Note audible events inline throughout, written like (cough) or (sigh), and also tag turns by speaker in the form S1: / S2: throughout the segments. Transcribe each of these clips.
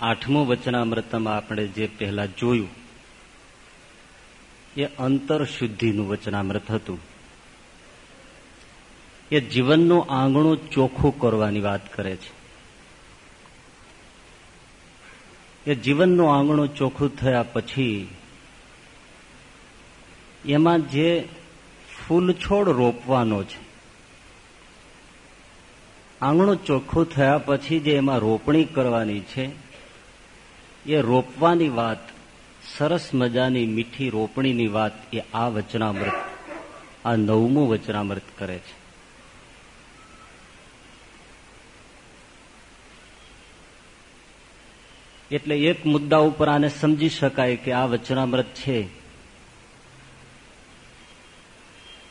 S1: આઠમું વચનામૃતમાં આપણે જે પહેલા જોયું, એ અંતર શુદ્ધિનું વચનામૃત હતું. એ જીવનનું આંગણું ચોખ્ખું કરવાની વાત કરે છે. એ જીવનનું આંગણું ચોખ્ખું થયા પછી, એમાં જે ફૂલ છોડ રોપવાનો છે, આંગણું ચોખ્ખું થયા પછી જે એમાં રોપણી કરવાની છે એ રોપવાની વાત, સરસ મજાની મીઠી રોપણીની વાત એ આ વચનામૃત, આ નવમું વચનામૃત કરે છે. એટલે એક મુદ્દા ઉપર આને સમજી શકાય કે આ વચનામૃત છે.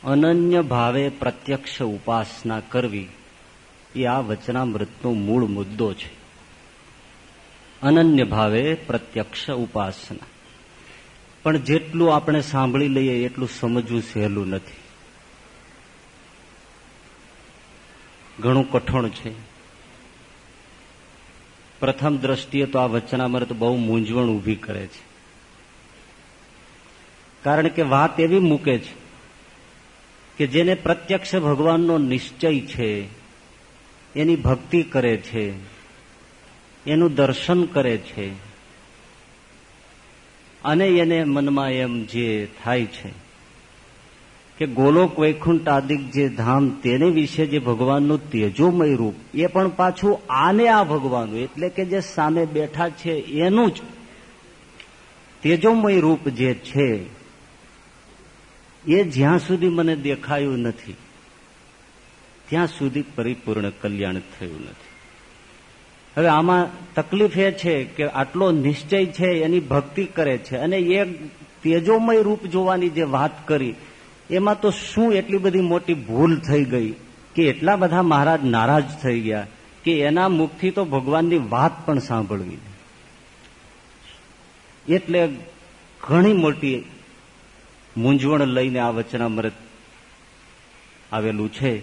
S1: અનન્ય ભાવે પ્રત્યક્ષ ઉપાસના કરવી એ આ વચનામૃતનો મૂળ મુદ્દો છે. અનન્ય ભાવે પ્રત્યક્ષ ઉપાસના. પણ જેટલું આપણે સાંભળી લઈએ એટલું સમજવું સહેલું નથી. ઘણું કઠણ છે. પ્રથમ દ્રષ્ટિએ તો આ વચનામૃત બહુ મૂંઝવણ ઊભી કરે છે. કારણ કે વાત એવી મૂકે છે કે જેને પ્રત્યક્ષ ભગવાનનો નિશ્ચય છે, એની ભક્તિ કરે છે એનું દર્શન કરે છે. અને એને મનમાં એમ જે થાય છે કે ગોલોક વૈકુંઠ આદિક જે ધામ તેને વિશે જે ભગવાનનું તેજોમય રૂપ, એ પણ પાછું આને આ ભગવાનનું, એટલે કે જે સામે બેઠા છે એનું જ તેજોમય રૂપ જે છે, એ જ્યાં સુધી મને દેખાયું નથી, ત્યાં સુધી પરિપૂર્ણ કલ્યાણ થયું નથી. હવે આમાં તકલીફ એ છે કે આટલો નિશ્ચય છે, એની ભક્તિ કરે છે. અને એ તેજોમય રૂપ જોવાની જે વાત કરી, એમાં તો શું એટલી બધી મોટી ભૂલ થઈ ગઈ કે એટલા બધા મહારાજ નારાજ થઈ ગયા કે એના મુખથી તો ભગવાનની વાત પણ સાંભળવી એટલે ઘણી મોટી મૂંઝવણ લઈને આ વચનામૃત આવેલું છે.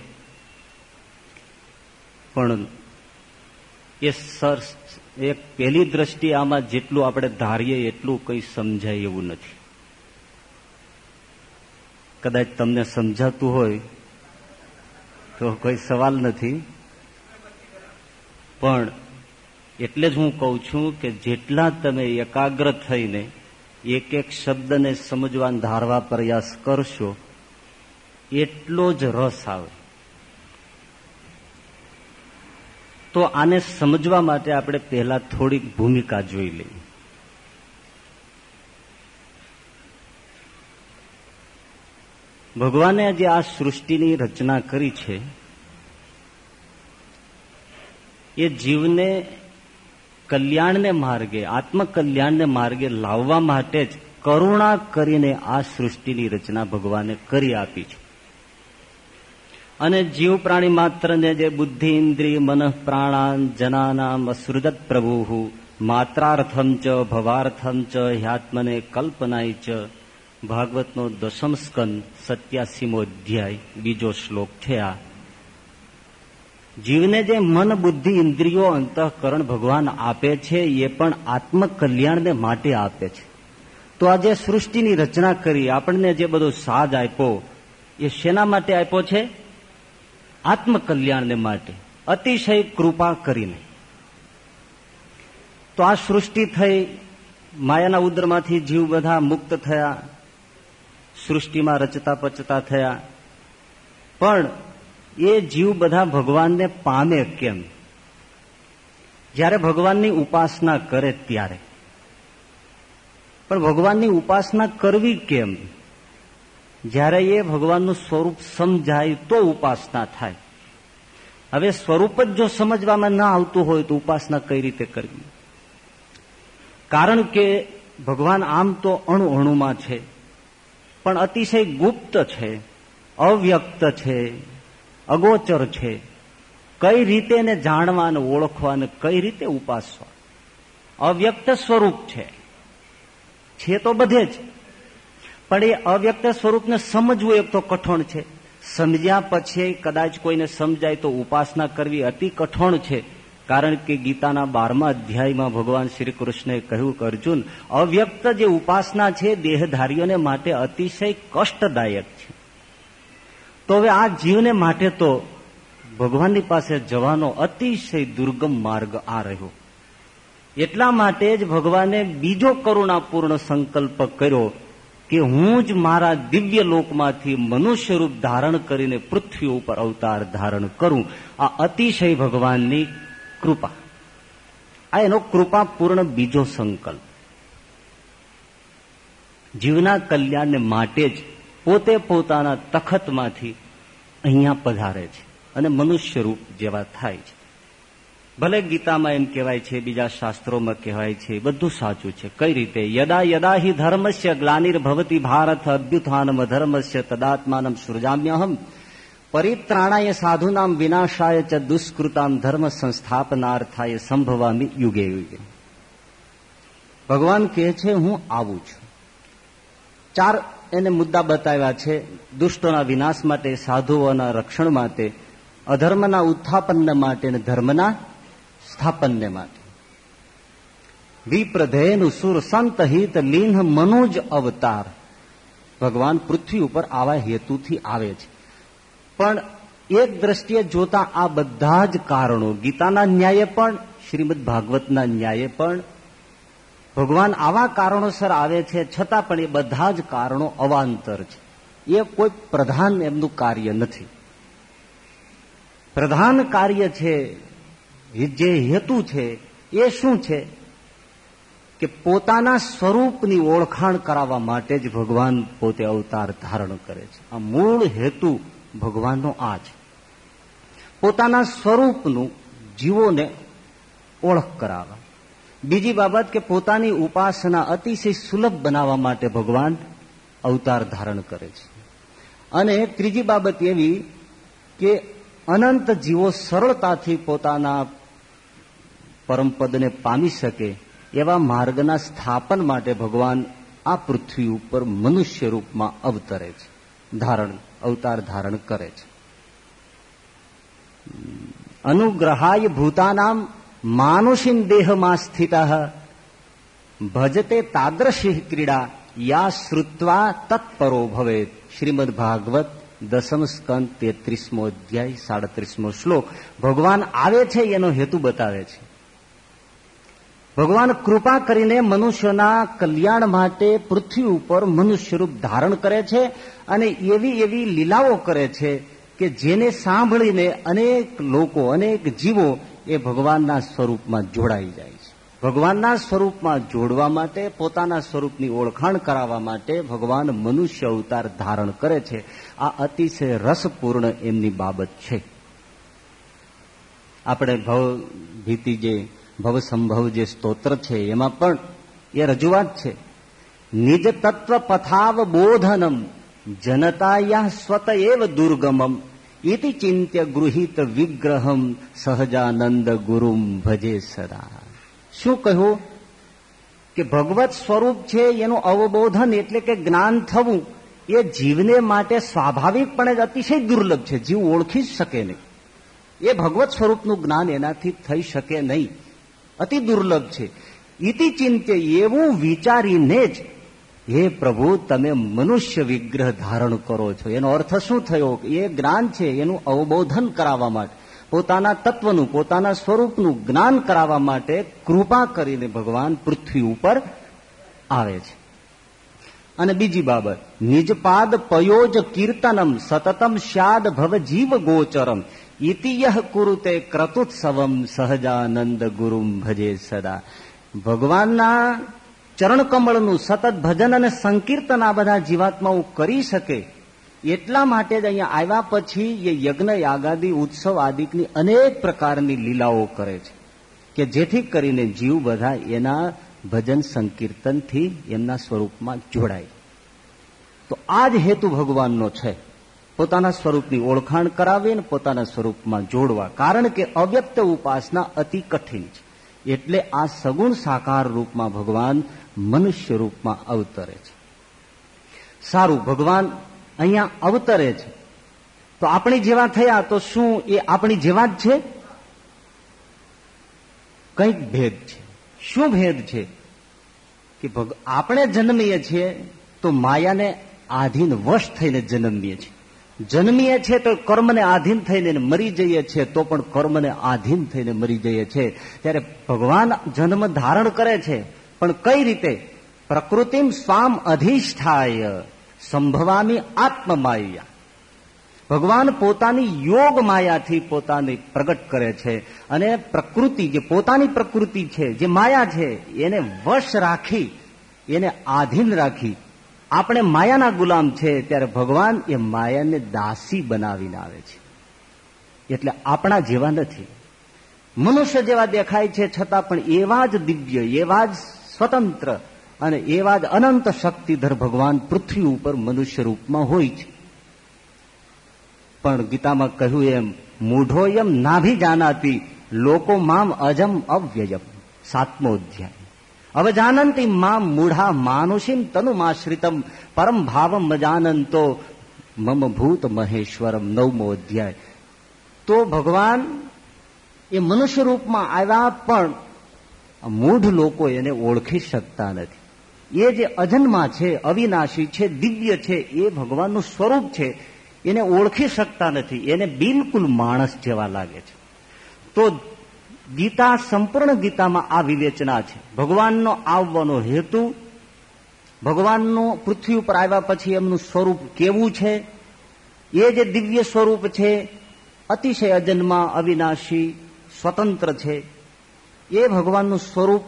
S1: પણ એ સર એક પહેલી દ્રષ્ટિ આમાં જેટલું આપણે ધારીએ એટલું કંઈ સમજાય એવું નથી. કદાચ તમને સમજાતું હોય તો કોઈ સવાલ નથી. પણ એટલે જ હું કહું છું કે જેટલા તમે એકાગ્ર થઈને એક એક શબ્દને સમજવા ધારવા પ્રયાસ કરશો, એટલો જ રસ આવે. તો આને સમજવા માટે આપણે પહેલા થોડીક ભૂમિકા જોઈ લઈએ. ભગવાને જે આ સૃષ્ટિની રચના કરી છે, એ જીવને કલ્યાણને માર્ગે, આત્મકલ્યાણને માર્ગે લાવવા માટે જ કરુણા કરીને આ સૃષ્ટિની રચના ભગવાને કરી આપી છે. અને જીવ પ્રાણી માત્રને જે બુદ્ધિ ઇન્દ્રિય મન પ્રાણાન જનાનામ અસૃજત પ્રભુ માત્રાર્થમ ચ, ભવાર્થમ ચ હ્યાત્મને કલ્પનાય ચ, ભાગવતનો દશમ સ્કંદ, સત્યાસીમો અધ્યાય, બીજો શ્લોક છે આ જીવને જે મન બુદ્ધિ ઇન્દ્રિયો અંતઃકરણ ભગવાન આપે છે, એ પણ આત્મકલ્યાણને માટે આપે છે. તો આ જે સૃષ્ટિની રચના કરી, આપણને જે બધો સાજ આપ્યો, એ શેના માટે આપ્યો છે? આત્મકલ્યાણને માટે અતિશય કૃપા કરીને. તો આ સૃષ્ટિ થઈ, માયાના ઉદરમાંથી જીવ બધા મુક્ત થયા, સૃષ્ટિમાં રચતા પચતા થયા. પણ એ જીવ બધા ભગવાનને પામે કેમ? જ્યારે ભગવાનની ઉપાસના કરે ત્યારે. પણ ભગવાનની ઉપાસના કરવી કેમ? જ્યારે એ ભગવાનનું સ્વરૂપ સમજાય તો ઉપાસના થાય. હવે સ્વરૂપ જ જો સમજવામાં ના આવતું હોય તો ઉપાસના કઈ રીતે કરવી? કારણ કે ભગવાન આમ તો અણુ અણુમાં છે, પણ અતિશય ગુપ્ત છે, અવ્યક્ત છે, અગોચર છે. કઈ રીતે એને જાણવા અને ઓળખવા અને કઈ રીતે ઉપાસવા? અવ્યક્ત સ્વરૂપ છે. છે તો બધે જ. પણ એ અવ્યક્ત સ્વરૂપને સમજવું એક તો કઠણ છે. સમજ્યા પછી કદાચ કોઈને સમજાય તો ઉપાસના કરવી અતિ કઠણ છે. કારણ કે ગીતાના બારમા અધ્યાયમાં ભગવાન શ્રી કૃષ્ણે કહ્યું કે અર્જુન, અવ્યક્ત જે ઉપાસના છે દેહધારીઓને માટે અતિશય કષ્ટદાયક છે. તો હવે આ જીવને માટે તો ભગવાનની પાસે જવાનો અતિશય દુર્ગમ માર્ગ આ રહ્યો. એટલા માટે જ ભગવાને બીજો કરુણાપૂર્ણ સંકલ્પ કર્યો કે હું જ મારા દિવ્ય લોકમાંથી મનુષ્ય રૂપ ધારણ કરીને પૃથ્વી ઉપર અવતાર ધારણ કરું. આ અતિશય ભગવાનની કૃપા. આ એનો કૃપાપૂર્ણ બીજો સંકલ્પ. જીવના કલ્યાણને માટે જ પોતે પોતાના તખતમાંથી અહીંયા પધારે છે અને મનુષ્ય રૂપ જેવા થાય છે. ભલે ગીતામાં એમ કહેવાય છે, બીજા શાસ્ત્રોમાં કહેવાય છે, બધું સાચું છે. કઈ રીતે? યદા યદા હિ ધર્મસ્ય ગ્લાનિર્ભવતી ભારત અભ્યુત્થાનમ ધર્મસ્ય તદાત્માનમ સૃજામ્યહમ પરિત્રાણાય સાધુનામ વિનાશાય ચ દુષ્કૃતામ ધર્મ સંસ્થાપનાર્થાય સંભવામી યુગે યુગે. ભગવાન કહે છે, હું આવું છું. ચાર એને મુદ્દા બતાવ્યા છે, દુષ્ટોના વિનાશ માટે, સાધુઓના રક્ષણ માટે, અધર્મના ઉત્થાપન માટે ધર્મના સ્થાપનને માટે વિપ્રધેનુ સુર સંત હિત લીન મનોજ અવતાર ભગવાન પૃથ્વી ઉપર આવા હેતુથી આવે છે પણ એક દ્રષ્ટિએ જોતા આ બધા જ કારણો ગીતાના ન્યાયે પણ શ્રીમદ ભાગવતના ન્યાયે પણ ભગવાન આવા કારણોસર આવે છે છતાં પણ એ બધા જ કારણો અવાંતર છે એ કોઈ પ્રધાન એમનું કાર્ય નથી પ્રધાન કાર્ય છે જે હેતુ છે, એ શું છે? કે પોતાના સ્વરૂપની ઓળખાણ કરાવવા માટે જ ભગવાન પોતે અવતાર ધારણ કરે છે. આ મૂળ હેતુ ભગવાનનો આ છે. પોતાના સ્વરૂપનું જીવોને ઓળખ કરાવવા. બીજી બાબત કે પોતાની ઉપાસના અતિશય સુલભ બનાવવા માટે ભગવાન અવતાર ધારણ કરે છે. અને ત્રીજી બાબત એવી કે અનંત જીવો સરળતાથી પોતાના પરમપદને પામી શકે એવા માર્ગના સ્થાપન માટે ભગવાન આ પૃથ્વી ઉપર મનુષ્ય રૂપમાં અવતરે છે, ધારણ, અવતાર ધારણ કરે છે. અનુગ્રહાય ભૂતાનામ માનુષિન દેહમાં સ્થિત, ભજતે તાદ્રશી ક્રીડા, યા શ્રુત્વા તત્પરો ભવે શ્રીમદ ભાગવત દસમ સ્કંદ તેત્રીસમો અધ્યાય સાડત્રીસમો શ્લોક. ભગવાન આવે છે, એનો હેતુ બતાવે છે. ભગવાન કૃપા કરીને મનુષ્યના કલ્યાણ માટે પૃથ્વી ઉપર મનુષ્ય રૂપ ધારણ કરે છે અને એવી એવી લીલાઓ કરે છે કે જેને સાંભળીને અનેક લોકો, અનેક જીવો એ ભગવાનના સ્વરૂપમાં જોડાઈ જાય છે. ભગવાનના સ્વરૂપમાં જોડવા માટે, પોતાના સ્વરૂપની ઓળખાણ કરાવવા માટે ભગવાન મનુષ્ય અવતાર ધારણ કરે છે. આ અતિશય રસપૂર્ણ એમની બાબત છે. આપણે ભવ ભીતિ જે ભવસંભવ જે સ્તોત્ર છે, એમાં પણ એ રજૂઆત છે. નિજ તત્વ પથાવ બોધનમ, જનતાયા સ્વત એવ દુર્ગમમ, ઇતિ ચિંત્ય ગૃહિત વિગ્રહમ, સહજાનંદ ગુરુમ ભજે સદા. શું કહ્યું? કે ભગવત સ્વરૂપ છે, એનું અવબોધન એટલે કે જ્ઞાન થવું, એ જીવને માટે સ્વાભાવિકપણે જ અતિશય દુર્લભ છે, જીવ ઓળખી જ શકે નહીં. એ ભગવત સ્વરૂપનું જ્ઞાન એનાથી થઈ શકે નહીં. અતિ દુર્લભ છે. ઇતિ ચિંત્ય એવું વિચારીને જ, હે પ્રભુ, તમે મનુષ્ય વિગ્રહ ધારણ કરો છો. એનો અર્થ શું થયો? એ જ્ઞાન છે, એનું અવબોધન કરાવવા માટે. પોતાના તત્વનું, પોતાના સ્વરૂપનું જ્ઞાન કરાવવા માટે કૃપા કરીને ભગવાન પૃથ્વી ઉપર આવે છે. અને બીજી બાબત, નિજપાદ પયોજ કીર્તનમ સતતમ શ્યાદ ભવ જીવ ગોચરમ. ઇતિયહ કુરુતે ક્રતુત્સવમ સહજાનંદ ગુરુમ ભજે સદા ભગવાનના ચરણકમળનું સતત ભજન અને સંકીર્તન આ બધા જીવાત્માઓ કરી શકે, એટલા માટે જ અહીંયા આવ્યા પછી એ યજ્ઞ, યાગાદી, ઉત્સવ આદિકની અનેક પ્રકારની લીલાઓ કરે છે કે જેથી કરીને જીવ બધા એના ભજન સંકીર્તનથી એમના સ્વરૂપમાં જોડાય. તો આ જ હેતુ ભગવાનનો છે. પોતાના સ્વરૂપની ઓળખાણ કરાવી અને પોતાના સ્વરૂપમાં જોડવા. કારણ કે અવ્યક્ત ઉપાસના અતિ કઠિન છે. એટલે આ સગુણ સાકાર રૂપમાં ભગવાન મનુષ્ય રૂપમાં અવતરે છે. સારું, ભગવાન અહીંયા અવતરે છે. તો આપણી જેવા થયા તો શું એ આપણી જેવા જ છે? કંઈક ભેદ છે. શું ભેદ છે? કે આપણે જન્મીએ છીએ તો માયાને આધીન વશ થઈને જન્મીએ છીએ. જન્મીએ છીએ તો કર્મને આધીન થઈને મરી જઈએ છીએ તો પણ કર્મને આધીન થઈને મરી જઈએ છીએ ત્યારે ભગવાન જન્મ ધારણ કરે છે, પણ કઈ રીતે? પ્રકૃતિ સ્વામ અધિષ્ઠાય, સંભવામી આત્મમાયા. ભગવાન પોતાની યોગ માયાથી પોતાની પ્રગટ કરે છે અને પ્રકૃતિ, જે પોતાની પ્રકૃતિ છે, જે માયા છે, એને વશ રાખી, એને આધીન રાખી આપણે માયાના ગુલામ છે ત્યારે ભગવાન એ માયાને દાસી બનાવીને આવે છે. એટલે આપણા જેવા નથી. મનુષ્ય જેવા દેખાય છે છતાં પણ એવા જ દિવ્ય, એવા જ સ્વતંત્ર અને એવા જ અનંત શક્તિધર ભગવાન પૃથ્વી ઉપર મનુષ્ય રૂપમાં હોય છે. પણ ગીતામાં કહ્યું એમ, મૂઢો એમ નાભી જાનાતી લોકો મામ અજમ અવ્યયમ. સાતમો અધ્યાય. અવજાનંતી માં મૂઢા માનુષીમ તનુમાશ્રિતમ પરમ ભાવમ મજાનંતો મમ ભૂત મહેશ્વરમ નવમો અધ્યાય તો ભગવાન એ મનુષ્ય રૂપમાં આવ્યા પણ મૂઢ લોકો એને ઓળખી શકતા નથી એ જે અજન્મા છે અવિનાશી છે દિવ્ય છે એ ભગવાનનું સ્વરૂપ છે એને ઓળખી શકતા નથી એને બિલકુલ માણસ જેવા લાગે છે તો ગીતા સંપૂર્ણ ગીતામાં આ વિવેચના છે. ભગવાનનો આવવાનો હેતુ, ભગવાનનું પૃથ્વી ઉપર આવ્યા પછી એમનું સ્વરૂપ કેવું છે? એ જે દિવ્ય સ્વરૂપ છે, અતિશય અજન્મા અવિનાશી, સ્વતંત્ર છે. એ ભગવાનનું સ્વરૂપ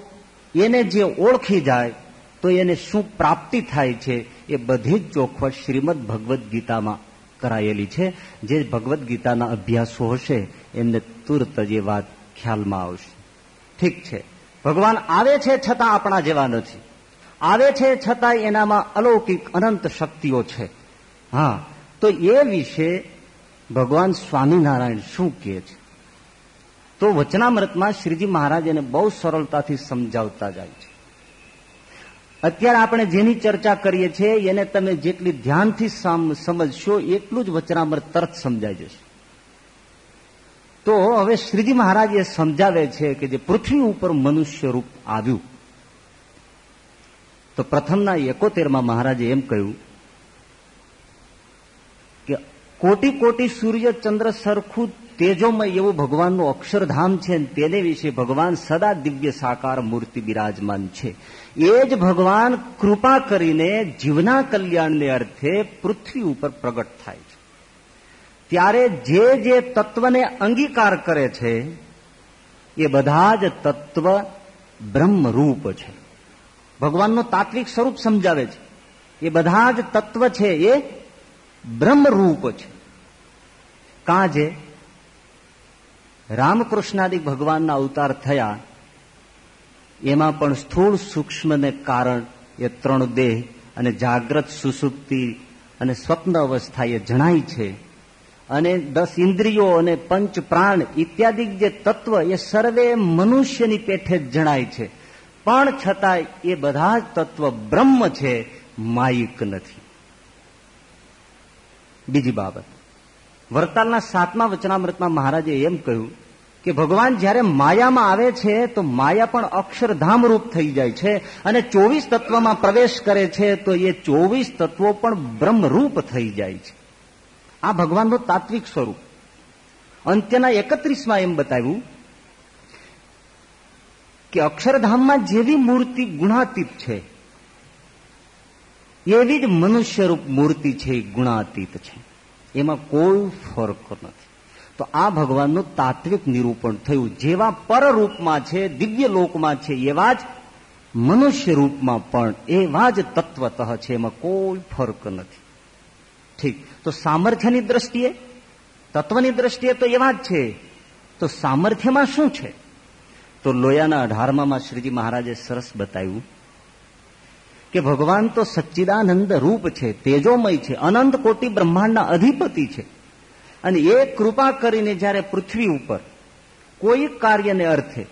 S1: એને જે ઓળખી જાય, તો એને શું પ્રાપ્તિ થાય છે, એ બધી જ ચોખવટ શ્રીમદ ભગવદ્ ગીતામાં કરાયેલી છે. જે ભગવદ્ ગીતાના અભ્યાસો હશે, એમને તુરત જે વાત ખ્યાલમાં આવશે. ઠીક છે. ભગવાન આવે છે છતાં આપણા જેવા નથી. આવે છે છતાં એનામાં અલૌકિક અનંત શક્તિઓ છે. હા, તો એ વિશે ભગવાન સ્વામિનારાયણ શું કહે છે? તો વચનામૃતમાં શ્રીજી મહારાજ એને બહુ સરળતાથી સમજાવતા જાય છે. અત્યારે આપણે જેની ચર્ચા કરીએ છીએ, એને તમે જેટલી ધ્યાનથી સમજશો, એટલું જ વચનામૃત તરત સમજાઈ જશે. તો હવે શ્રીજી મહારાજ એ સમજાવે છે કે જે પૃથ્વી ઉપર મનુષ્ય રૂપ આવ્યું. તો પ્રથમના એકોતેરમાં મહારાજે એમ કહ્યું કે કોટી કોટી સૂર્ય ચંદ્ર સરખું તેજોમય એવું ભગવાનનું અક્ષરધામ છે તેને વિશે ભગવાન સદા દિવ્ય સાકાર મૂર્તિ બિરાજમાન છે. એ જ ભગવાન કૃપા કરીને જીવના કલ્યાણને અર્થે પૃથ્વી ઉપર પ્રગટ થાય છે. ત્યારે જે જે તત્વને અંગીકાર કરે છે, એ બધા જ તત્વ બ્રહ્મરૂપ છે. ભગવાનનું તાત્વિક સ્વરૂપ સમજાવે છે. એ બધા જ તત્વ છે એ બ્રહ્મરૂપ છે. કાં જે? રામકૃષ્ણાદિક ભગવાનના અવતાર થયા, એમાં પણ સ્થૂળ સૂક્ષ્મને કારણ એ ત્રણ દેહ અને જાગ્રત સુસુપ્તિ અને સ્વપ્ન અવસ્થા એ જણાય છે. અને દસ ઇન્દ્રિયો અને પંચ પ્રાણ ઇત્યાદિ જે તત્વ એ સર્વે મનુષ્યની પેઠે જ જણાય છે. પણ છતાં એ બધા જ તત્વ બ્રહ્મ છે, માયિક નથી. બીજી બાબત. વરતાલના સાતમા વચનામૃતમાં મહારાજે એમ કહ્યું કે ભગવાન જ્યારે માયામાં આવે છે, તો માયા પણ અક્ષરધામ રૂપ થઈ જાય છે અને ચોવીસ તત્વમાં પ્રવેશ કરે છે, તો એ ચોવીસ તત્વો પણ બ્રહ્મરૂપ થઈ જાય છે. આ ભગવાનનું તાત્વિક સ્વરૂપ. અંત્યના એકત્રીસમાં એમ બતાવ્યું કે અક્ષરધામમાં જેવી મૂર્તિ ગુણાતીત છે, એવી જ મનુષ્યરૂપ મૂર્તિ છે એ ગુણાતીત છે. એમાં કોઈ ફરક નથી. તો આ ભગવાનનું તાત્વિક નિરૂપણ થયું. જેવા પરરૂપમાં છે, દિવ્ય લોકમાં છે, એવા જ મનુષ્ય રૂપમાં પણ એવા જ તત્વત છે. એમાં કોઈ ફરક નથી. ઠીક. તો સામર્થ્યની દ્રષ્ટિએ, તત્વની દ્રષ્ટિએ તો એવા જ છે. તો સામર્થ્યમાં શું છે? તો લોયાના અઢારમામાં શ્રીજી મહારાજે સરસ બતાવ્યું કે ભગવાન તો સચ્ચિદાનંદ રૂપ છે, તેજોમય છે, અનંત કોટી બ્રહ્માંડના અધિપતિ છે. અને એ કૃપા કરીને જ્યારે પૃથ્વી ઉપર કોઈ કાર્યને અર્થે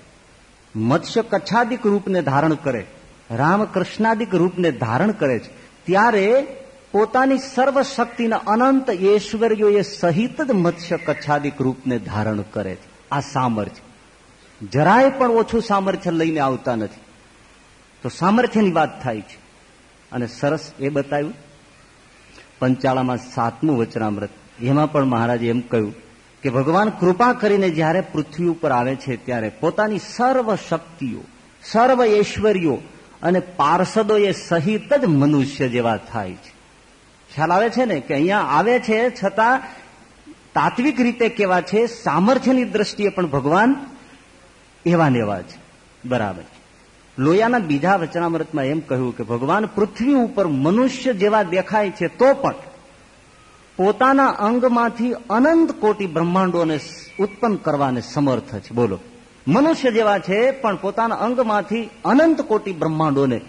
S1: મત્સ્ય કચ્છાદિક રૂપને ધારણ કરે, રામકૃષ્ણાદિક રૂપને ધારણ કરે છે, ત્યારે પોતાની સર્વશક્તિના અનંત ઐશ્વર્યોએ સહિત જ મત્સ્ય કચ્છાદિક રૂપને ધારણ કરે છે. આ સામર્થ્ય. જરાય પણ ઓછું સામર્થ્ય લઈને આવતા નથી. તો સામર્થ્યની વાત થાય છે. અને સરસ એ બતાવ્યું. પંચાળામાં સાતમું વચનામૃત. એમાં પણ મહારાજે એમ કહ્યું કે ભગવાન કૃપા કરીને જ્યારે પૃથ્વી ઉપર આવે છે ત્યારે પોતાની સર્વ શક્તિઓ સર્વ ઐશ્વર્યો અને પાર્ષદો એ સહિત જ મનુષ્ય જેવા થાય છે. ખ્યાલ આવે છે ને કે અહીંયા આવે છે છતાં તાત્વિક રીતે કેવા છે, સામર્થ્યની દ્રષ્ટિએ પણ ભગવાન એવા ને એવા છે. બરાબર લોયાના બીજા વચનામૃતમાં એમ કહ્યું કે ભગવાન પૃથ્વી ઉપર મનુષ્ય જેવા દેખાય છે તો પણ પોતાના અંગમાંથી અનંત કોટી બ્રહ્માંડોને ઉત્પન્ન કરવાને સમર્થ છે. બોલો. મનુષ્ય જેવા છે પણ પોતાના અંગમાંથી અનંત કોટી બ્રહ્માંડોને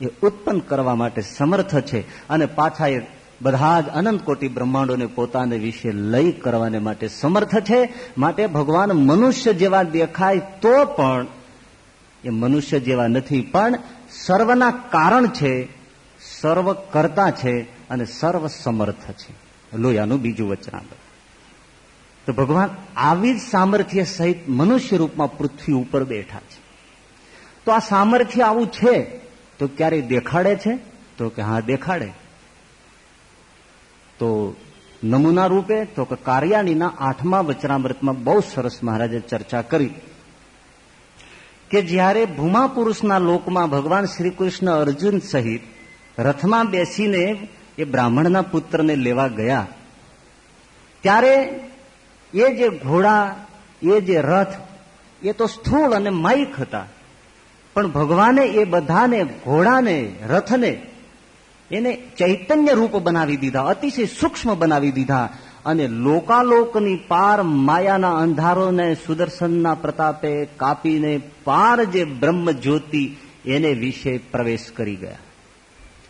S1: એ ઉત્પન્ન કરવા માટે સમર્થ છે અને પાછા એ બધા જ અનંત કોટી બ્રહ્માંડોને પોતાને વિશે લઈ કરવાને માટે સમર્થ છે, માટે ભગવાન મનુષ્ય જેવા દેખાય તો પણ એ મનુષ્ય જેવા નથી, પણ સર્વના કારણ છે, સર્વ કરતા છે અને સર્વ સમર્થ છે. લોયાનું બીજું વચનામૃત તો ભગવાન આવી જ સામર્થ્ય સહિત મનુષ્ય રૂપમાં પૃથ્વી ઉપર બેઠા છે. તો આ સામર્થ્ય આવું છે, તો ક્યારેય દેખાડે છે? તો કે હા, દેખાડે. તો નમૂના રૂપે તો કે કાર્યાણીના આઠમા વચનામૃતમાં બહુ સરસ મહારાજે ચર્ચા કરી કે જ્યારે ભૂમા પુરુષના લોકમાં ભગવાન શ્રી કૃષ્ણ અર્જુન સહિત રથમાં બેસીને એ બ્રાહ્મણના પુત્રને લેવા ગયા, ત્યારે એ જે ઘોડા, એ જે રથ, એ તો સ્થૂળ અને માઇક હતા. પણ ભગવાને એ બધાને, ઘોડાને, રથને એને ચૈતન્ય રૂપ બનાવી દીધા, અતિશય સૂક્ષ્મ બનાવી દીધા અને લોકાલોકની પાર માયાના અંધારોને સુદર્શનના પ્રતાપે કાપીને પાર જે બ્રહ્મ જ્યોતિ એને વિશે પ્રવેશ કરી ગયા.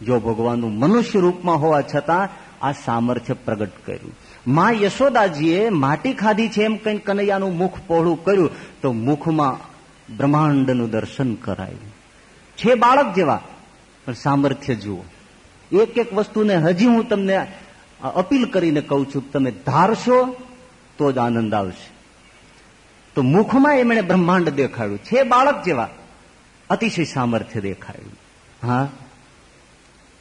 S1: જો ભગવાનનું મનુષ્ય રૂપમાં હોવા છતાં આ સામર્થ્ય પ્રગટ કર્યું. મા યશોદાજીએ માટી ખાધી છે એમ કઈ કનૈયાનું મુખ પહોળું કર્યું, તો મુખમાં બ્રહ્માંડનું દર્શન કરાયું. છે બાળક જેવા, પણ સામર્થ્ય જુઓ. એક એક વસ્તુને હજી હું તમને અપીલ કરીને કહું છું તમે ધારશો તો જ આનંદ આવશે. તો મુખમાં એમણે બ્રહ્માંડ દેખાડ્યું. છે બાળક જેવા. અતિશય સામર્થ્ય દેખાડ્યું હા?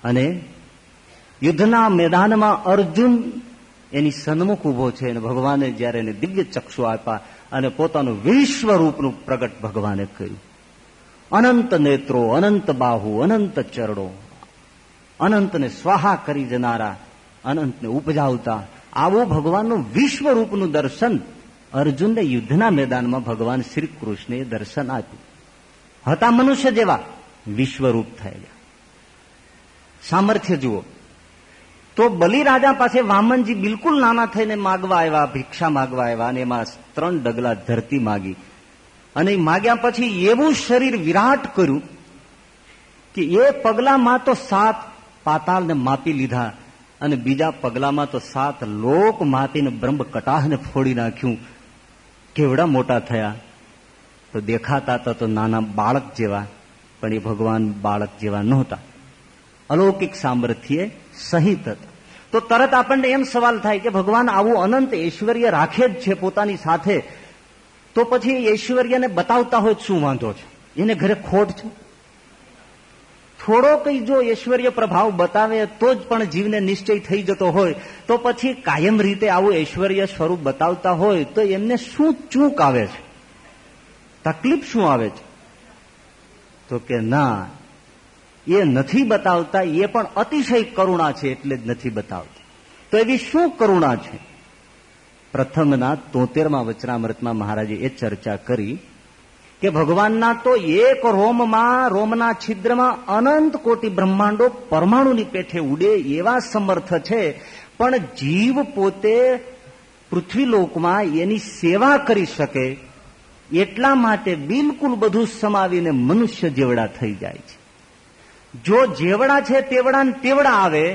S1: અને યુદ્ધના મેદાનમાં અર્જુન એની સન્મુખ ઊભો છે અને ભગવાને જયારે એને દિવ્ય ચક્ષુ આપ્યા અને પોતાનું વિશ્વ રૂપનું પ્રગટ ભગવાને કર્યું અનંત નેત્રો, અનંત બાહુ, અનંત ચરણો. અનંતને સ્વાહા કરી જનારા, અનંતને ઉપજાવતા. આવું ભગવાનનું વિશ્વ રૂપનું દર્શન. અર્જુનને યુદ્ધના મેદાનમાં ભગવાન શ્રી કૃષ્ણે દર્શન આપ્યું. હતા મનુષ્ય જેવા વિશ્વરૂપ થયેલા. સામર્થ્ય જુઓ. તો બલિરાજા પાસે વામનજી બિલકુલ નાના થઈને માગવા આવ્યા, ભિક્ષા માગવા આવ્યા અને એમાં ત્રણ ડગલા ધરતી માગી. અને માગ્યા પછી એવું શરીર વિરાટ કર્યું કે એ પગલામાં તો સાત પાતાળને માપી લીધા અને બીજા પગલામાં તો સાત લોક માપીને બ્રહ્મ કટાહને ફોડી નાખ્યું. કેવડા મોટા થયા? તો દેખાતા હતા તો નાના બાળક જેવા, પણ એ ભગવાન બાળક જેવા નહોતા. અલૌકિક સામર્થ્ય સહિત હતા તો તરત આપણને એમ સવાલ થાય કે ભગવાન આવું અનંત ઐશ્વર્ય રાખે જ છે પોતાની સાથે. તો પછી ઐશ્વર્યને બતાવતા હોય શું વાંધો છે? એને ઘરે ખોટ છે? થોડો કઈ જો ઐશ્વર્ય પ્રભાવ બતાવે તો જ પણ જીવને નિશ્ચય થઈ જતો હોય. તો પછી કાયમ રીતે આવું ઐશ્વર્ય સ્વરૂપ બતાવતા હોય તો એમને શું ચૂક આવે છે? તકલીફ શું આવે છે? તો કે ના, એ નથી બતાવતા, એ પણ અતિશય કરુણા છે એટલે જ નથી બતાવતા. તો એવી શું કરુણા છે? પ્રથમના તોતેરમાં વચનામૃતમાં મહારાજે એ ચર્ચા કરી કે ભગવાનના તો એક રોમમાં, રોમના છિદ્રમાં અનંત કોટી બ્રહ્માંડો પરમાણુની પેઠે ઉડે એવા સમર્થ છે. પણ જીવ પોતે પૃથ્વીલોકમાં એની સેવા કરી શકે એટલા માટે બિલકુલ બધું સમાવીને મનુષ્ય જેવડા થઈ જાય છે. જો જેવડા છે તેવડા ને તેવડા આવે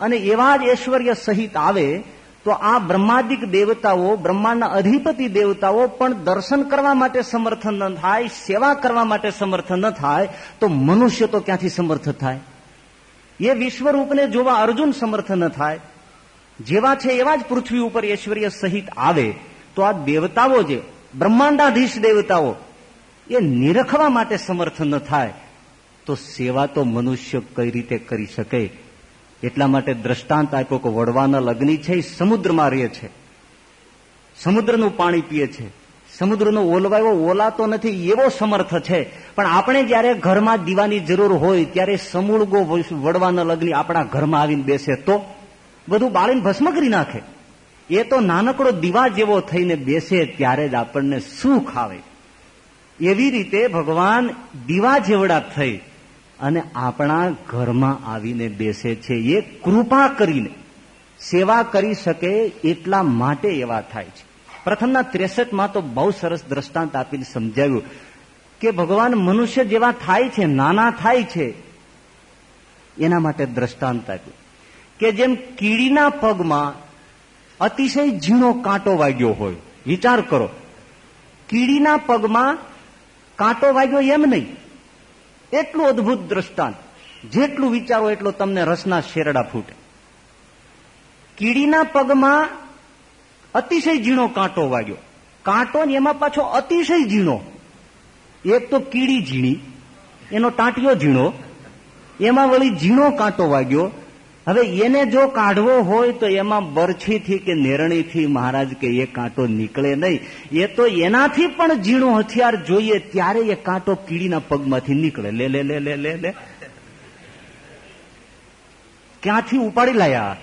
S1: અને એવા જ ઐશ્વર્ય સહિત આવે તો આ બ્રહ્માદિક દેવતાઓ, બ્રહ્માંડના અધિપતિ દેવતાઓ પણ દર્શન કરવા માટે સમર્થ ન થાય, સેવા કરવા માટે સમર્થ ન થાય, તો મનુષ્ય તો ક્યાંથી સમર્થ થાય? એ વિશ્વરૂપને જોવા અર્જુન સમર્થ ન થાય. જેવા છે એવા જ પૃથ્વી ઉપર ઐશ્વર્ય સહિત આવે. તો આ દેવતાઓ જે, બ્રહ્માંડાધીશ દેવતાઓ, એ નિરખવા માટે સમર્થ ન થાય. તો સેવા તો મનુષ્ય કઈ રીતે કરી શકે? એટલા માટે દ્રષ્ટાંત આપ્યો કે વડવાના લગ્ની છે એ સમુદ્રમાં રહે છે. સમુદ્રનું પાણી પીએ છે. સમુદ્રનો ઓલવાયો ઓલાતો નથી, એવો સમર્થ છે. પણ આપણે જયારે ઘરમાં દીવાની જરૂર હોય, ત્યારે સમૂળગો વડવાના લગ્ન આપણા ઘરમાં આવીને બેસે તો બધું બાળીને ભસ્મ કરી નાખે. એ તો નાનકડો દીવા જેવો થઈને બેસે ત્યારે જ આપણને સુખ આવે. એવી રીતે ભગવાન દીવા જેવડા થઈ અને આપણા ઘરમાં આવીને બેસે છે. એ કૃપા કરીને સેવા કરી શકે એટલા માટે એવા થાય છે. પ્રથમના ત્રેસઠમાં તો બહુ સરસ દ્રષ્ટાંત આપીને સમજાવ્યું કે ભગવાન મનુષ્ય જેવા થાય છે, નાના થાય છે. એના માટે દ્રષ્ટાંત આપ્યું કે જેમ કીડીના પગમાં અતિશય ઝીણો કાંટો વાગ્યો હોય. વિચાર કરો, કીડીના પગમાં કાંટો વાગ્યો એમ નહીં. એટલું અદભુત દ્રષ્ટાંત. જેટલું વિચારો એટલો તમને રસના શેરડા ફૂટે. કીડીના પગમાં અતિશય ઝીણો કાંટો વાગ્યો. કાંટો ને એમાં પાછો અતિશય ઝીણો. એક તો કીડી ઝીણી, એનો ટાંટિયો ઝીણો, એમાં વળી ઝીણો કાંટો વાગ્યો હવે એને જો કાઢવો હોય તો એમાં બરછીથી કે નેરણીથી મહારાજ કે એ કાંટો નીકળે નહીં. એ તો એનાથી પણ ઝીણું હથિયાર જોઈએ ત્યારે એ કાંટો કીડીના પગમાંથી નીકળે. લે લે લે લે લે લે. ક્યાંથી ઉપાડી લાયા?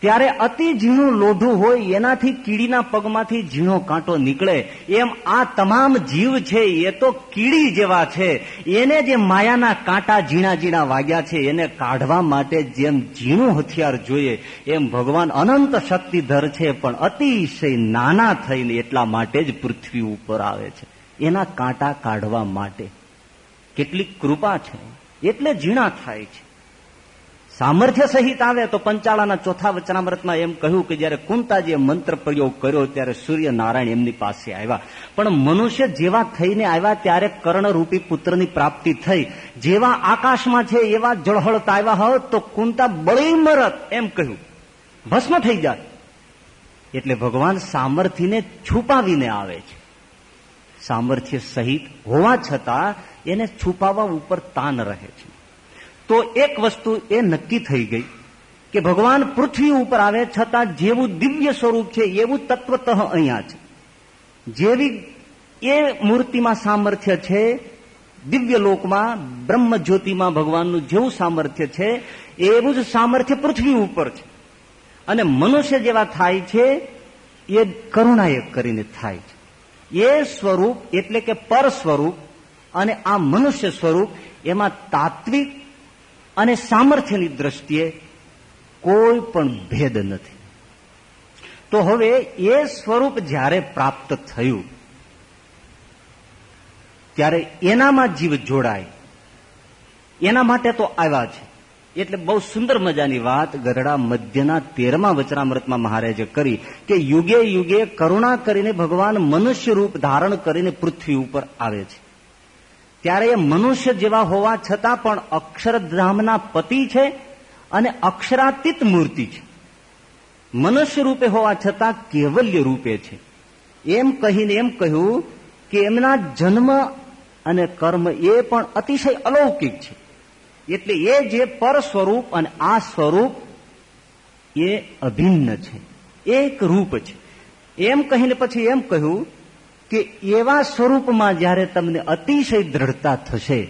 S1: ત્યારે અતિ ઝીણું લોઢું હોય એનાથી કીડીના પગમાંથી ઝીણો કાંટો નીકળે. એમ આ તમામ જીવ છે, એ તો કીડી જેવા છે. એને જે માયાના કાંટા ઝીણા ઝીણા વાગ્યા છે, એને કાઢવા માટે જેમ ઝીણું હથિયાર જોઈએ, એમ ભગવાન અનંત શક્તિધર છે, પણ અતિશય નાના થઈને એટલા માટે જ પૃથ્વી ઉપર આવે છે. એના કાંટા કાઢવા માટે કેટલીક કૃપા છે, એટલે ઝીણા થાય છે. સામર્થ્ય સહિત આવે તો પંચાળાના ચોથા વચનામૃતમાં એમ કહ્યું કે જયારે કુંતાજીએ મંત્ર પ્રયોગ કર્યો ત્યારે સૂર્ય નારાયણ એમની પાસે આવ્યા. પણ મનુષ્ય જેવા થઈને આવ્યા ત્યારે કર્ણરૂપી પુત્રની પ્રાપ્તિ થઈ. જેવા આકાશમાં છે એવા જળહળતા આવ્યા હોત તો કુંતા બળી મરત એમ કહ્યું. ભસ્મ થઈ જાય. એટલે ભગવાન સામર્થ્યને છુપાવીને આવે છે. સામર્થ્ય સહિત હોવા છતાં એને છુપાવવા ઉપર તાન રહે છે. તો એક વસ્તુ એ નક્કી થઈ ગઈ કે ભગવાન પૃથ્વી ઉપર આવે છતાં જેવું દિવ્ય સ્વરૂપ છે, એવું તત્વતઃ અહીંયા છે. જેવી એ મૂર્તિમાં સામર્થ્ય છે, દિવ્ય લોકમાં, બ્રહ્મ જ્યોતિમાં ભગવાનનું જેવું સામર્થ્ય છે, એવું જ સામર્થ્ય પૃથ્વી ઉપર છે. અને મનુષ્ય જેવા થાય છે, એ કરુણાયક કરીને થાય છે. એ સ્વરૂપ એટલે કે પર સ્વરૂપ અને આ મનુષ્ય સ્વરૂપ એમાં તાત્વિક અને સામર્થ્યની દ્રષ્ટિએ કોઈ પણ ભેદ નથી. તો હવે એ સ્વરૂપ જ્યારે પ્રાપ્ત થયું, ત્યારે એનામાં જીવ જોડાય. એના માટે તો આવ્યા છે. એટલે બહુ સુંદર મજાની વાત ગરડા મધ્યના તેરમા વચનામૃતમાં મહારાજે કરી કે યુગે યુગે કરુણા કરીને ભગવાન મનુષ્ય રૂપ ધારણ કરીને પૃથ્વી ઉપર આવે છે. ત્યારે એ મનુષ્ય જેવા હોવા છતાં પણ અક્ષરધામના પતિ છે અને અક્ષરાતીત મૂર્તિ છે. મનુષ્ય રૂપે હોવા છતાં કેવલ્ય રૂપે છે. એમ કહીને એમ કહ્યું કે એમના જન્મ અને કર્મ એ પણ અતિશય અલૌકિક છે. એટલે એ જે પર સ્વરૂપ અને આ સ્વરૂપ એ અભિન્ન છે. એક રૂપ છે. એમ કહીને પછી એમ કહ્યું કે એવા સ્વરૂપમાં જ્યારે તમને અતિશય દ્રઢતા થશે,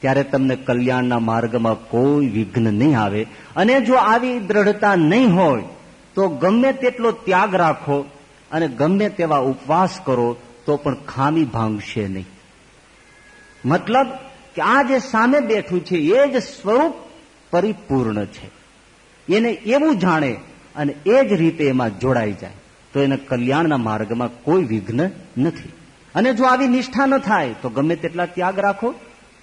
S1: ત્યારે તમને કલ્યાણના માર્ગમાં કોઈ વિઘ્ન નહીં આવે. અને જો આવી દ્રઢતા નહીં હોય, તો ગમે તેટલો ત્યાગ રાખો અને ગમે તેવા ઉપવાસ કરો, તો પણ ખામી ભાંગશે નહીં. મતલબ કે આ જે સામે બેઠું છે, એ જ સ્વરૂપ પરિપૂર્ણ છે. એને એવું જાણે અને એ જ રીતે એમાં જોડાઈ જાય. તો એને કલ્યાણના માર્ગમાં કોઈ વિઘ્ન નથી. અને જો આવી નિષ્ઠા ન થાય, તો ગમે તેટલા ત્યાગ રાખો,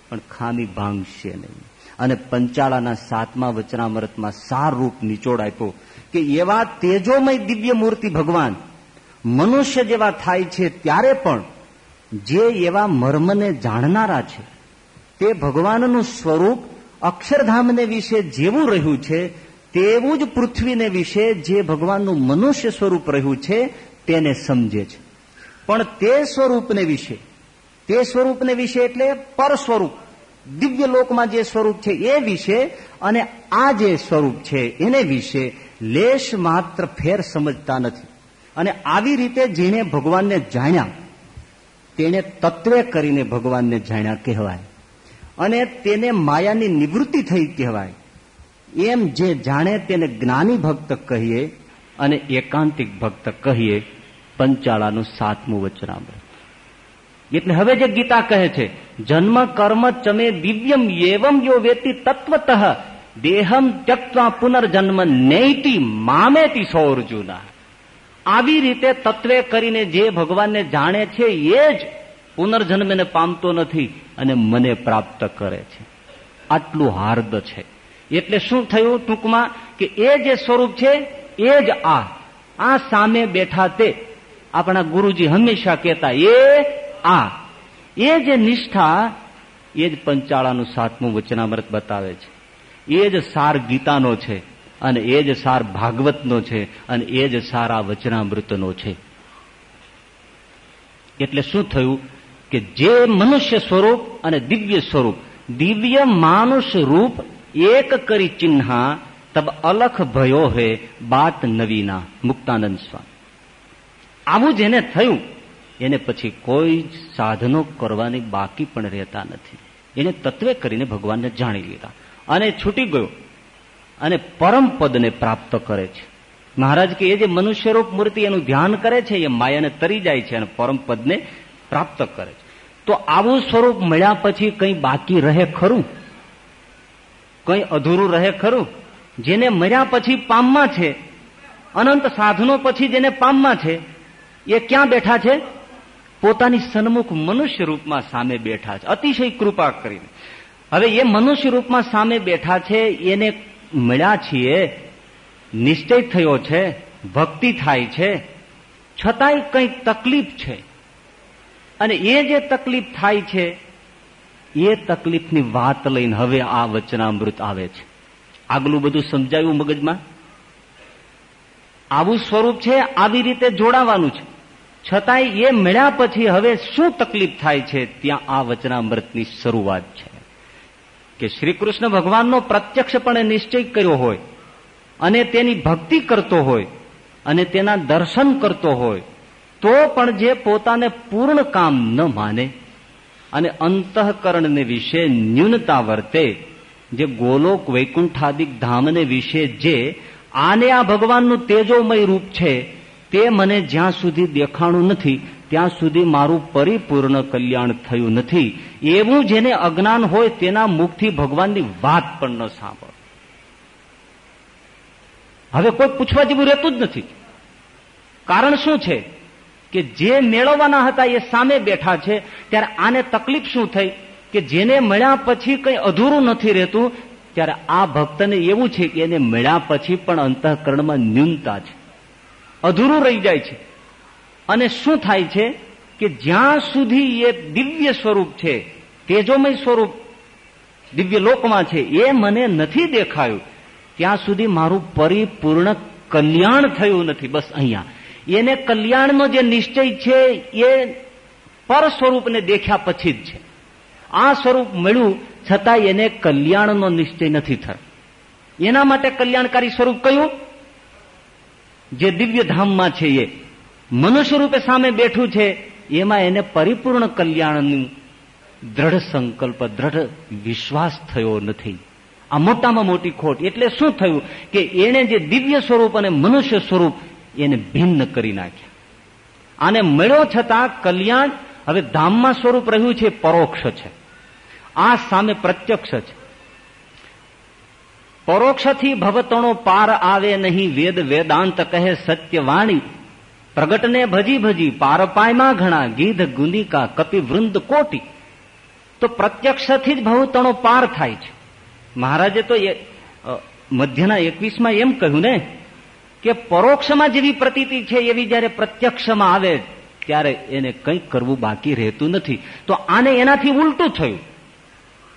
S1: પણ ખામી ભાંગશે નહીં. અને પંચાળાના સાતમા વચનામૃતમાં સાર રૂપ નિચોડ આપ્યો કે, એવા તેજોમય દિવ્ય મૂર્તિ ભગવાન, મનુષ્ય જેવા થાય છે ત્યારે પણ જે એવા મર્મને જાણનારા છે, તે ભગવાનનું સ્વરૂપ અક્ષરધામને વિશે જેવું રહ્યું છે તેવું જ પૃથ્વીને વિશે જે ભગવાનનું મનુષ્ય સ્વરૂપ રહ્યું છે, તેને સમજે છે. પણ તે સ્વરૂપને વિશે, તે સ્વરૂપને વિશે એટલે પર સ્વરૂપ દિવ્ય લોકમાં જે સ્વરૂપ છે એ વિશે અને આ જે સ્વરૂપ છે એને વિશે લેશ માત્ર ફેર સમજતા નથી. અને આવી રીતે જેણે ભગવાનને જાણ્યા તેને તત્વે કરીને ભગવાનને જાણ્યા કહેવાય. અને તેને માયાની નિવૃત્તિ થઈ કહેવાય. એમ જે જાણે તેને જ્ઞાની ભક્ત કહીએ અને એકાંતિક ભક્ત કહીએ, પંચાળાનું સાતમું વચનામૃત એટલે હવે જે ગીતા કહે છે, જન્મ કર્મ ચમે દિવ્યમ એવમ યો વેતી તત્વત, દેહમ ત્યક્વા પુનર્જન્મ નૈતી મામેતી સૌર્જુના. આવી રીતે તત્વે કરીને જે ભગવાનને જાણે છે એ જ પુનર્જન્મને પામતો નથી અને મને પ્રાપ્ત કરે છે. આટલું હાર્દ છે. એટલે શું થયું ટૂંકમાં કે એ જે સ્વરૂપ છે, એ જ આ. આ સામે બેઠા તે. આપણા ગુરુજી હંમેશા કહેતા, એ આ. એ જે નિષ્ઠા, એ જ પંચાળાનું સાતમું વચનામૃત બતાવે છે. એ જ સાર ગીતાનો છે અને એ જ સાર ભાગવતનો છે અને એ જ સારા વચનામૃતનો છે. એટલે શું થયું કે જે મનુષ્ય સ્વરૂપ અને દિવ્ય સ્વરૂપ, દિવ્ય માનુષ રૂપ એક કરી ચિહ્ના તબ અલખ ભયો હે બાત નવીના મુક્તાનંદ સ્વામી આવું જેને થયું એને પછી કોઈ સાધનો કરવાની બાકી પણ રહેતા નથી એને તત્વે કરીને ભગવાનને જાણી લીધા અને છૂટી ગયો અને પરમ પદને પ્રાપ્ત કરે છે મહારાજ કે એ જે મનુષ્યરૂપ મૂર્તિ એનું ધ્યાન કરે છે એ માયાને તરી જાય છે અને પરમ પદને પ્રાપ્ત કરે છે તો આવું સ્વરૂપ મળ્યા પછી કંઈ બાકી રહે ખરું કંઈ અધૂરું રહે ખરું? જેને મર્યા પછી પામમાં છે, અનંત સાધનો પછી જેને પામમાં છે, એ ક્યાં બેઠા છે? પોતાની સન્મુખ મનુષ્ય રૂપમાં સામે બેઠા છે. અતિશય કૃપા કરીને. હવે એ મનુષ્ય રૂપમાં સામે બેઠા છે, એને મળ્યા છીએ, નિશ્ચય થયો છે, ભક્તિ થાય છે, છતાંય કંઈક તકલીફ છે. અને એ જે તકલીફ થાય છે એ તકલીફની વાત લઈને હવે આ વચનામૃત આવે છે. આગલું બધું સમજાયું મગજમાં? આવું સ્વરૂપ છે, આવી રીતે જોડાવાનું છે. છતાંય એ મળ્યા પછી હવે શું તકલીફ થાય છે, ત્યાં આ વચનામૃતની શરૂઆત છે. કે શ્રી કૃષ્ણ ભગવાનનો પ્રત્યક્ષપણે નિશ્ચય કર્યો હોય, અને તેની ભક્તિ કરતો હોય, અને તેના દર્શન કરતો હોય, તો પણ જે પોતાને પૂર્ણ કામ ન માને અને અંતઃકરણને વિશે ન્યૂનતા વર્તે. જે ગોલોક વૈકુંઠાદિક ધામને વિશે જે, આને આ ભગવાનનું તેજોમય રૂપ છે, તે મને જ્યાં સુધી દેખાણું નથી, ત્યાં સુધી મારું પરિપૂર્ણ કલ્યાણ થયું નથી. એવું જેને અજ્ઞાન હોય તેના મુખથી ભગવાનની વાત પણ ન સાંભળ. હવે કોઈ પૂછવા જેવું રહેતું જ નથી. કારણ શું છે? કે જે મેળવવાના હતા એ સામે બેઠા છે, ત્યારે આને તકલીફ શું થઈ? કે જેને મળ્યા પછી કંઈ અધૂરું નથી રહેતું, ત્યારે આ ભક્તને એવું છે કે એને મળ્યા પછી પણ અંતઃકરણમાં ન્યૂનતા છે. અધૂરું રહી જાય છે. અને શું થાય છે? કે જ્યાં સુધી એ દિવ્ય સ્વરૂપ છે, તેજોમય સ્વરૂપ દિવ્ય લોકમાં છે, એ મને નથી દેખાયું, ત્યાં સુધી મારું પરિપૂર્ણ કલ્યાણ થયું નથી. બસ અહીંયા. એને કલ્યાણનો જે નિશ્ચય છે એ પર સ્વરૂપને દેખ્યા પછી જ છે. આ સ્વરૂપ મળ્યું છતાં એને કલ્યાણનો નિશ્ચય નથી થયો. એના માટે કલ્યાણકારી સ્વરૂપ કયું? જે દિવ્ય ધામમાં છે એ. મનુષ્ય રૂપે સામે બેઠું છે, એમાં એને પરિપૂર્ણ કલ્યાણનું દ્રઢ સંકલ્પ, દ્રઢ વિશ્વાસ થયો નથી. આ મોટામાં મોટી ખોટ. એટલે શું થયું? કે એને જે દિવ્ય સ્વરૂપ અને મનુષ્ય સ્વરૂપ એને ભિન્ન કરી નાખ્યા. આને મળ્યો છતાં કલ્યાણ હવે ધામમાં સ્વરૂપ રહ્યું છે, પરોક્ષ છે. આ સામે પ્રત્યક્ષ છે. પરોક્ષથી ભવતણો પાર આવે નહીં, વેદ વેદાંત કહે સત્યવાણી. પ્રગટને ભજી ભજી, પાર પાયમાં ઘણા, ગીધ ગુંદિકા કપી વૃંદ કોટી. તો પ્રત્યક્ષથી જ ભવતણો પાર થાય છે. મહારાજે તો મધ્યના એકવીસમાં એમ કહ્યું ને કે પરોક્ષમાં જેવી પ્રતીતિ છે એવી જયારે પ્રત્યક્ષમાં આવે, ત્યારે એને કંઈક કરવું બાકી રહેતું નથી. તો આને એનાથી ઉલટું થયું.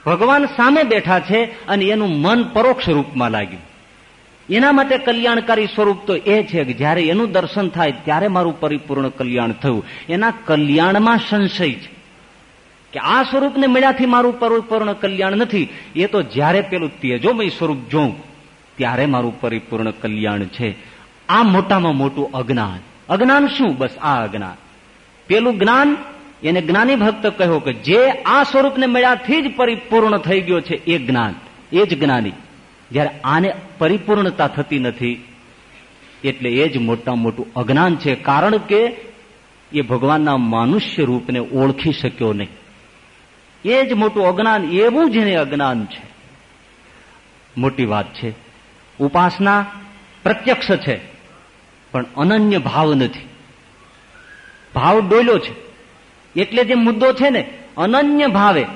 S1: ભગવાન સામે બેઠા છે અને એનું મન પરોક્ષ રૂપમાં લાગ્યું. એના માટે કલ્યાણકારી સ્વરૂપ તો એ છે કે જ્યારે એનું દર્શન થાય, ત્યારે મારું પરિપૂર્ણ કલ્યાણ થયું. એના કલ્યાણમાં સંશય છે. કે આ સ્વરૂપને મળ્યાથી મારું પરિપૂર્ણ કલ્યાણ નથી. એ તો જ્યારે પેલું તેજોમય સ્વરૂપ જોઉં, ત્યારે મારું પરિપૂર્ણ કલ્યાણ છે. આ મોટામાં મોટું અજ્ઞાન. અજ્ઞાન શું? બસ આ અજ્ઞાન. પેલું જ્ઞાન, એને જ્ઞાની ભક્ત કહ્યો કે જે આ સ્વરૂપને મળ્યાથી જ પરિપૂર્ણ થઈ ગયો છે એ જ્ઞાન. એ જ જ્ઞાની. જ્યારે આને પરિપૂર્ણતા થતી નથી, એટલે એ જ મોટા મોટું અજ્ઞાન છે, કારણ કે એ ભગવાનના મનુષ્ય રૂપને ઓળખી શક્યો નહીં. એ જ મોટું અજ્ઞાન, એવું જ એને અજ્ઞાન છે. મોટી વાત છે. ઉપાસના પ્રત્યક્ષ છે. પણ અનન્ય ભાવ નથી. ભાવ ડોલ્યો છે. એટલે જે મુદ્દો છે ને, અનન્ય ભાવે,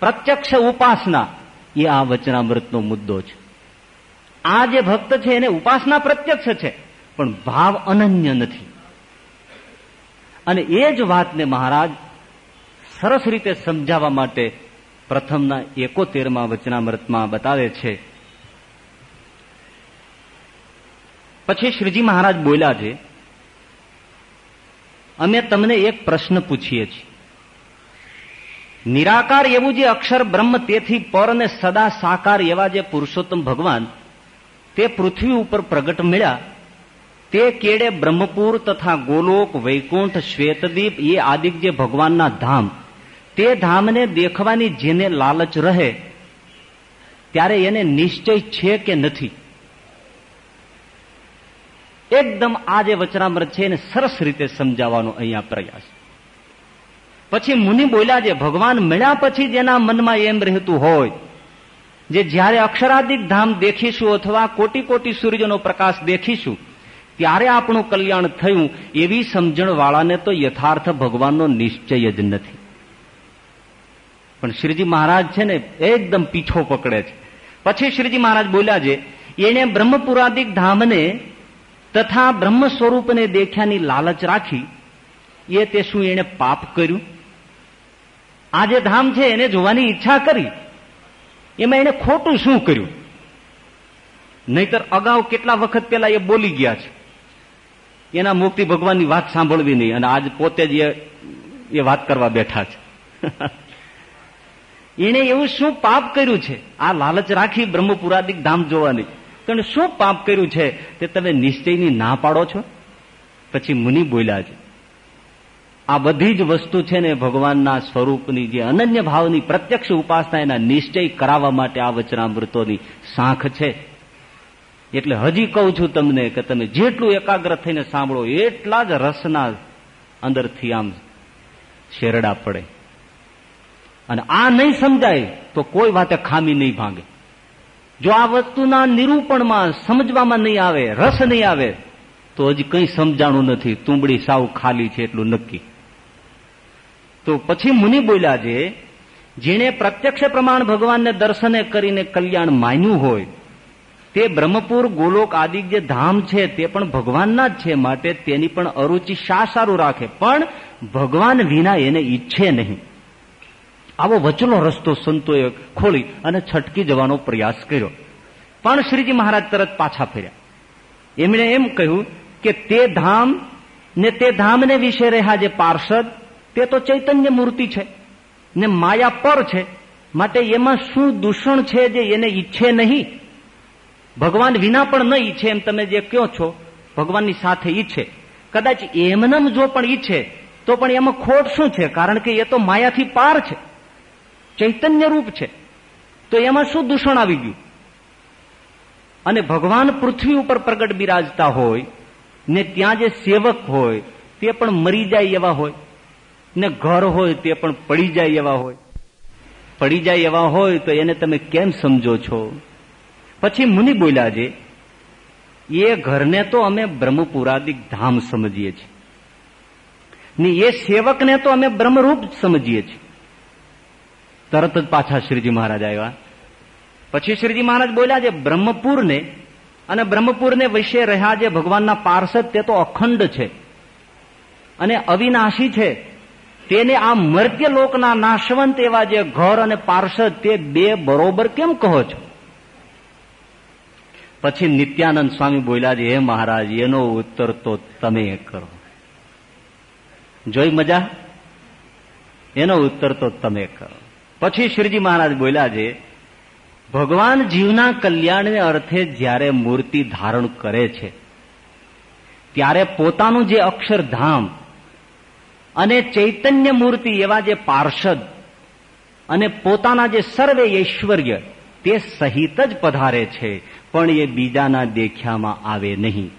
S1: પ્રત્યક્ષ ઉપાસના, એ આ વચનામૃતનો મુદ્દો છે. આ જે ભક્ત છે એને ઉપાસના પ્રત્યક્ષ છે, પણ ભાવ અનન્ય નથી. અને એ જ વાતને મહારાજ સરસ રીતે સમજાવવા માટે પ્રથમના એકોતેરમાં વચનામૃતમાં બતાવે છે. પછી શ્રીજી મહારાજ બોલ્યા છે, અમે તમને એક પ્રશ્ન પૂછીએ છીએ. નિરાકાર એવું જે અક્ષર બ્રહ્મ તેથી પર અને સદા સાકાર એવા જે પુરુષોત્તમ ભગવાન તે પૃથ્વી ઉપર પ્રગટ મળ્યા, તે કેડે બ્રહ્મપુર તથા ગોલોક, વૈકુંઠ, શ્વેતદીપ, એ આદિક જે ભગવાનના ધામ, તે ધામને દેખવાની જેને લાલચ રહે, ત્યારે એને નિશ્ચય છે કે નથી. એકદમ આ જે વચનામૃત છે એને સરસ રીતે સમજાવવાનો અહીંયા પ્રયાસ. પછી મુનિ બોલ્યા છે, ભગવાન મળ્યા પછી જેના મનમાં એમ રહેતું હોય, જે જ્યારે અક્ષરાધિક ધામ દેખીશું અથવા કોટી કોટી સૂર્યનો પ્રકાશ દેખીશું, ત્યારે આપણું કલ્યાણ થયું એવી સમજણ વાળાને તો યથાર્થ ભગવાનનો નિશ્ચય જ નથી. પણ શ્રીજી મહારાજ છે ને એકદમ પીછો પકડે છે. પછી શ્રીજી મહારાજ બોલ્યા છે, એને બ્રહ્મપુરાદિક ધામને તથા બ્રહ્મ સ્વરૂપને દેખ્યાની લાલચ રાખી એ તે શું એને પાપ કર્યું? આ જે ધામ છે, એને જોવાની ઈચ્છા કરી. એમાં એને ખોટું શું કર્યું? નહીતર અગાઉ કેટલા વખત પેલા એ બોલી ગયા છે? એના મુક્તિ ભગવાનની વાત સાંભળવી નહીં, અને આજ પોતે જ એ વાત કરવા બેઠા છે. (laughs) એને એવું શું પાપ કર્યું છે? આ લાલચ રાખી બ્રહ્મપુરાદિક ધામ જોવાની. તમે શું પાપ કર્યું છે? તે તમે નિશ્ચયની ના પાડો છો? પછી મુનિ બોલ્યા છે, આ બધી જ વસ્તુ છે ને ભગવાનના સ્વરૂપની જે અનન્ય ભાવની પ્રત્યક્ષ ઉપાસના એના નિશ્ચય કરાવવા માટે આ વચનામૃતોની સાંખ છે. એટલે હજી કહું છું તમને કે તમે જેટલું એકાગ્ર થઈને સાંભળો, એટલા જ રસના અંદરથી આમ શેરડા પડે. અને આ નહીં સમજાય તો કોઈ વાતે ખામી નહીં ભાંગે. જો આ વસ્તુના નિરૂપણમાં સમજવામાં નહીં આવે, રસ નહીં આવે, તો હજી કંઈ સમજાણું નથી. તુંબડી સાવ ખાલી છે એટલું નક્કી. તો પછી મુનિ બોલ્યા છે, જેણે પ્રત્યક્ષ પ્રમાણ ભગવાનને દર્શને કરીને કલ્યાણ માન્યું હોય, તે બ્રહ્મપુર, ગોલોક આદિ જે ધામ છે તે પણ ભગવાનના જ છે માટે તેની પણ અરુચિ શા સારું રાખે? પણ ભગવાન વિના એને ઈચ્છે નહીં. આવો વચનો રસ્તો સંતોએ ખોલી અને છટકી જવાનો પ્રયાસ કર્યો. પણ શ્રીજી મહારાજ તરત પાછા ફર્યા. એમણે એમ કહ્યું કે તે ધામ ને તે ધામને વિશે રહ્યા જે પાર્ષદ, તે તો ચૈતન્ય મૂર્તિ છે ને માયા પર છે. માટે એમાં શું દૂષણ છે જે એને ઈચ્છે નહીં? ભગવાન વિના પણ ન ઈચ્છે એમ તમે જે કહો છો, ભગવાનની સાથે ઈચ્છે. કદાચ એમનમ જો પણ ઈચ્છે, તો પણ એમાં ખોટ શું છે? કારણ કે એ તો માયાથી પાર છે. ચૈતન્ય રૂપ છે. તો એમાં શું દૂષણ આવી ગયું? અને ભગવાન પૃથ્વી ઉપર પ્રગટ બિરાજતા હોય, ને ત્યાં જે સેવક હોય, તે પણ મરી જાય એવા હોય. ને ઘર હોય, તે પણ પડી જાય એવા હોય. પડી જાય એવા હોય તો એને તમે કેમ સમજો છો? પછી મુનિ બોલ્યા છે, એ ઘરને તો અમે બ્રહ્મપુરાદિક ધામ સમજીએ છીએ. ને એ સેવકને તો અમે બ્રહ્મરૂપ સમજીએ છીએ. તરત જ પાછા શ્રીજી મહારાજ આવ્યા. પછી શ્રીજી મહારાજ બોલ્યા છે બ્રહ્મપુરને અને બ્રહ્મપુરને વિશે રહ્યા જે ભગવાનના પાર્ષદ તે તો અખંડ છે અને અવિનાશી છે. તેને આ મર્ત્ય લોકના નાશવંત એવા જે ઘર અને પાર્ષદ તે બે બરોબર કેમ કહો છો? પછી નિત્યાનંદ સ્વામી બોલ્યા છે હે મહારાજ, એનો ઉત્તર તો તમે કરો. જોઈ મજા? એનો ઉત્તર તો તમે કરો. પછી શ્રીજી મહારાજ બોલ્યા છે, ભગવાન જીવના કલ્યાણને અર્થે જ્યારે મૂર્તિ ધારણ કરે છે, ત્યારે પોતાનું જે અક્ષરધામ અને ચૈતન્ય મૂર્તિ એવા જે પાર્ષદ અને પોતાના જે સર્વે ઐશ્વર્ય તે સહિત જ પધારે છે, પણ એ બીજાના દેખ્યામાં આવે નહીં.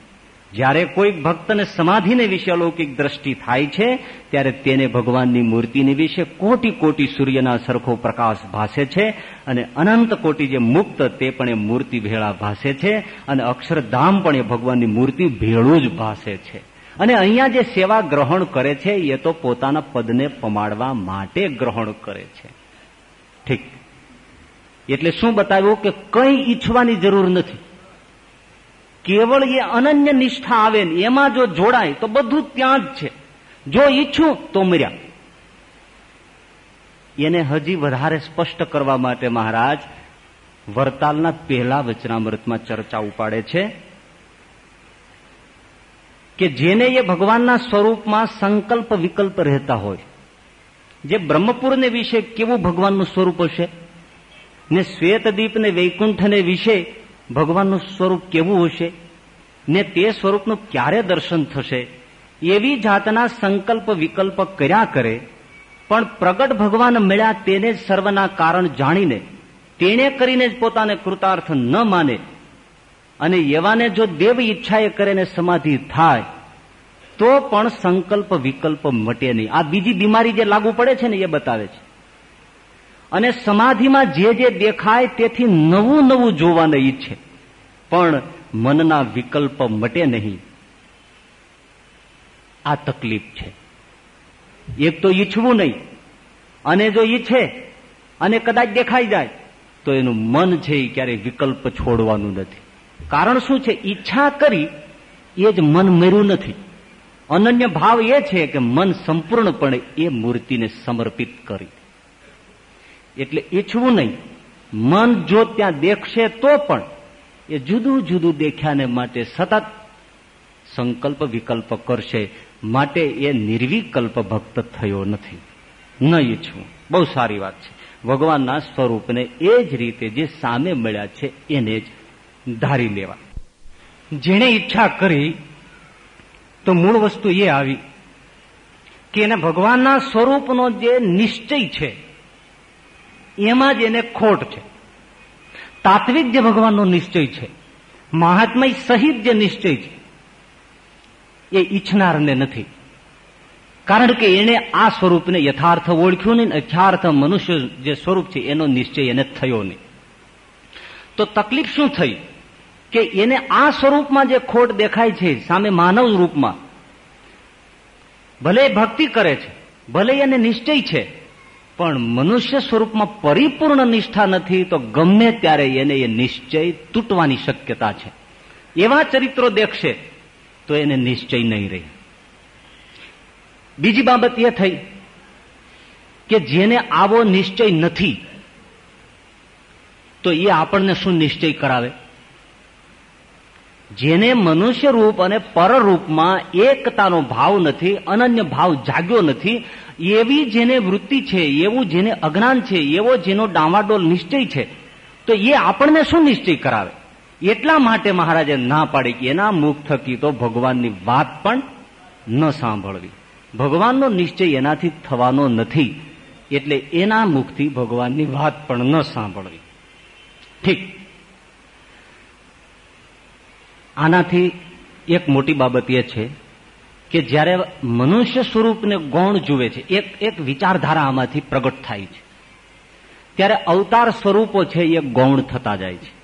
S1: જ્યારે કોઈક ભક્તને સમાધિને વિશે અલૌકિક દ્રષ્ટિ થાય છે, ત્યારે તેને ભગવાનની મૂર્તિની વિશે કોટી કોટી સૂર્યના સરખો પ્રકાશ ભાસે છે અને અનંત કોટી જે મુક્ત તે પણ એ મૂર્તિ ભેળા ભાસે છે અને અક્ષરધામ પણ એ ભગવાનની મૂર્તિ ભેળું જ ભાસે છે. અને અહીંયા જે સેવા ગ્રહણ કરે છે, એ તો પોતાના પદને પમાડવા માટે ગ્રહણ કરે છે. ઠીક. એટલે શું બતાવ્યું કે કંઈ ઈચ્છવાની જરૂર નથી. કેવળ એ અનન્ય નિષ્ઠા આવે ને એમાં જો જોડાય, તો બધું ત્યાં જ છે. જો ઈચ્છું તો મર્યા. એને હજી વધારે સ્પષ્ટ કરવા માટે મહારાજ, વરતાલના પહેલા વચનામૃતમાં ચર્ચા ઉપાડે છે કે જેને એ ભગવાનના સ્વરૂપમાં સંકલ્પ વિકલ્પ રહેતા હોય, જે બ્રહ્મપુરને વિશે કેવું ભગવાનનું સ્વરૂપ હશે? ને શ્વેતદીપ ને વૈકુંઠને વિશે ભગવાનનું સ્વરૂપ કેવું હશે ને તે સ્વરૂપનું ક્યારે દર્શન થશે? એવી જાતના સંકલ્પ વિકલ્પ કર્યા કરે, પણ પ્રગટ ભગવાન મળ્યા તેને જ સર્વના કારણ જાણીને, તેણે કરીને જ પોતાને કૃતાર્થ ન માને. અને એવાને જો દેવ ઈચ્છાએ કરે સમાધિ થાય, તો પણ સંકલ્પ વિકલ્પ મટે નહીં. આ બીજી બીમારી જે લાગુ પડે છે ને એ બતાવે છે. અને સમાધિમાં જે જે દેખાય તેથી નવું નવું જોવાને ઈચ્છે. પણ મનના વિકલ્પ મટે નહીં. આ તકલીફ છે. એક તો ઈચ્છવું નહીં. અને જો ઈચ્છે અને કદાચ દેખાઈ જાય, તો એનું મન છે એ ક્યારેય વિકલ્પ છોડવાનું નથી. કારણ શું છે? ઈચ્છા કરી એ જ મન મેર્યું નથી. અનન્ય ભાવ એ છે કે મન સંપૂર્ણપણે એ મૂર્તિને સમર્પિત કરી એટલે ઈચ્છવું નહીં. મન જો ત્યાં દેખશે તો પણ એ જુદું જુદું દેખ્યાને માટે સતત સંકલ્પ વિકલ્પ કરશે. માટે એ નિર્વિકલ્પ ભક્ત થયો નથી. ન ઈચ્છવું. બહુ સારી વાત છે. ભગવાનના સ્વરૂપને એ જ રીતે જે સામે મળ્યા છે એને જ ધારી લેવા. જેણે ઈચ્છા કરી તો મૂળ વસ્તુ એ આવી કે એને ભગવાનના સ્વરૂપનો જે નિશ્ચય છે એમાં જ એને ખોટ છે. તાત્વિક જે ભગવાનનો નિશ્ચય છે, મહાત્મય સહિત જે નિશ્ચય છે, એ ઈચ્છનારને નથી. કારણ કે એને આ સ્વરૂપને યથાર્થ ઓળખ્યું નહીં યથાર્થ મનુષ્ય જે સ્વરૂપ છે, એનો નિશ્ચય એને થયો નહીં. તો તકલીફ શું થઈ? કે એને આ સ્વરૂપમાં જે ખોટ દેખાય છે, સામે માનવ રૂપમાં, ભલે ભક્તિ કરે છે, ભલે એને નિશ્ચય છે પણ મનુષ્ય સ્વરૂપમાં પરિપૂર્ણ નિષ્ઠા નથી, તો ગમે ત્યારે એને એ નિશ્ચય તૂટવાની શક્યતા છે. એવા ચરિત્રો દેખશે, તો એને નિશ્ચય નહીં રહે. બીજી બાબત એ થઈ કે જેને આવો નિશ્ચય નથી, તો એ આપણને શું નિશ્ચય કરાવે? જેને મનુષ્ય રૂપ અને પરરૂપમાં એકતાનો ભાવ નથી, અનન્ય ભાવ જાગ્યો નથી એવી જેને વૃત્તિ છે, એવું જેને અજ્ઞાન છે, એવો જેનો ડામાડોલ નિશ્ચય છે, તો એ આપણને શું નિશ્ચય કરાવે? એટલા માટે મહારાજે ના પાડી કે એના મુખ થકી તો ભગવાનની વાત પણ ન સાંભળવી. ભગવાનનો નિશ્ચય એનાથી થવાનો નથી, એટલે એના મુખથી ભગવાનની વાત પણ ન સાંભળવી. ઠીક. આનાથી એક મોટી બાબત એ છે કે જ્યારે મનુષ્ય સ્વરૂપને ગૌણ જુએ છે, એક એક વિચારધારા આમાંથી પ્રગટ થાય છે. ત્યારે અવતાર સ્વરૂપો છે એ ગૌણ થતા જાય છે.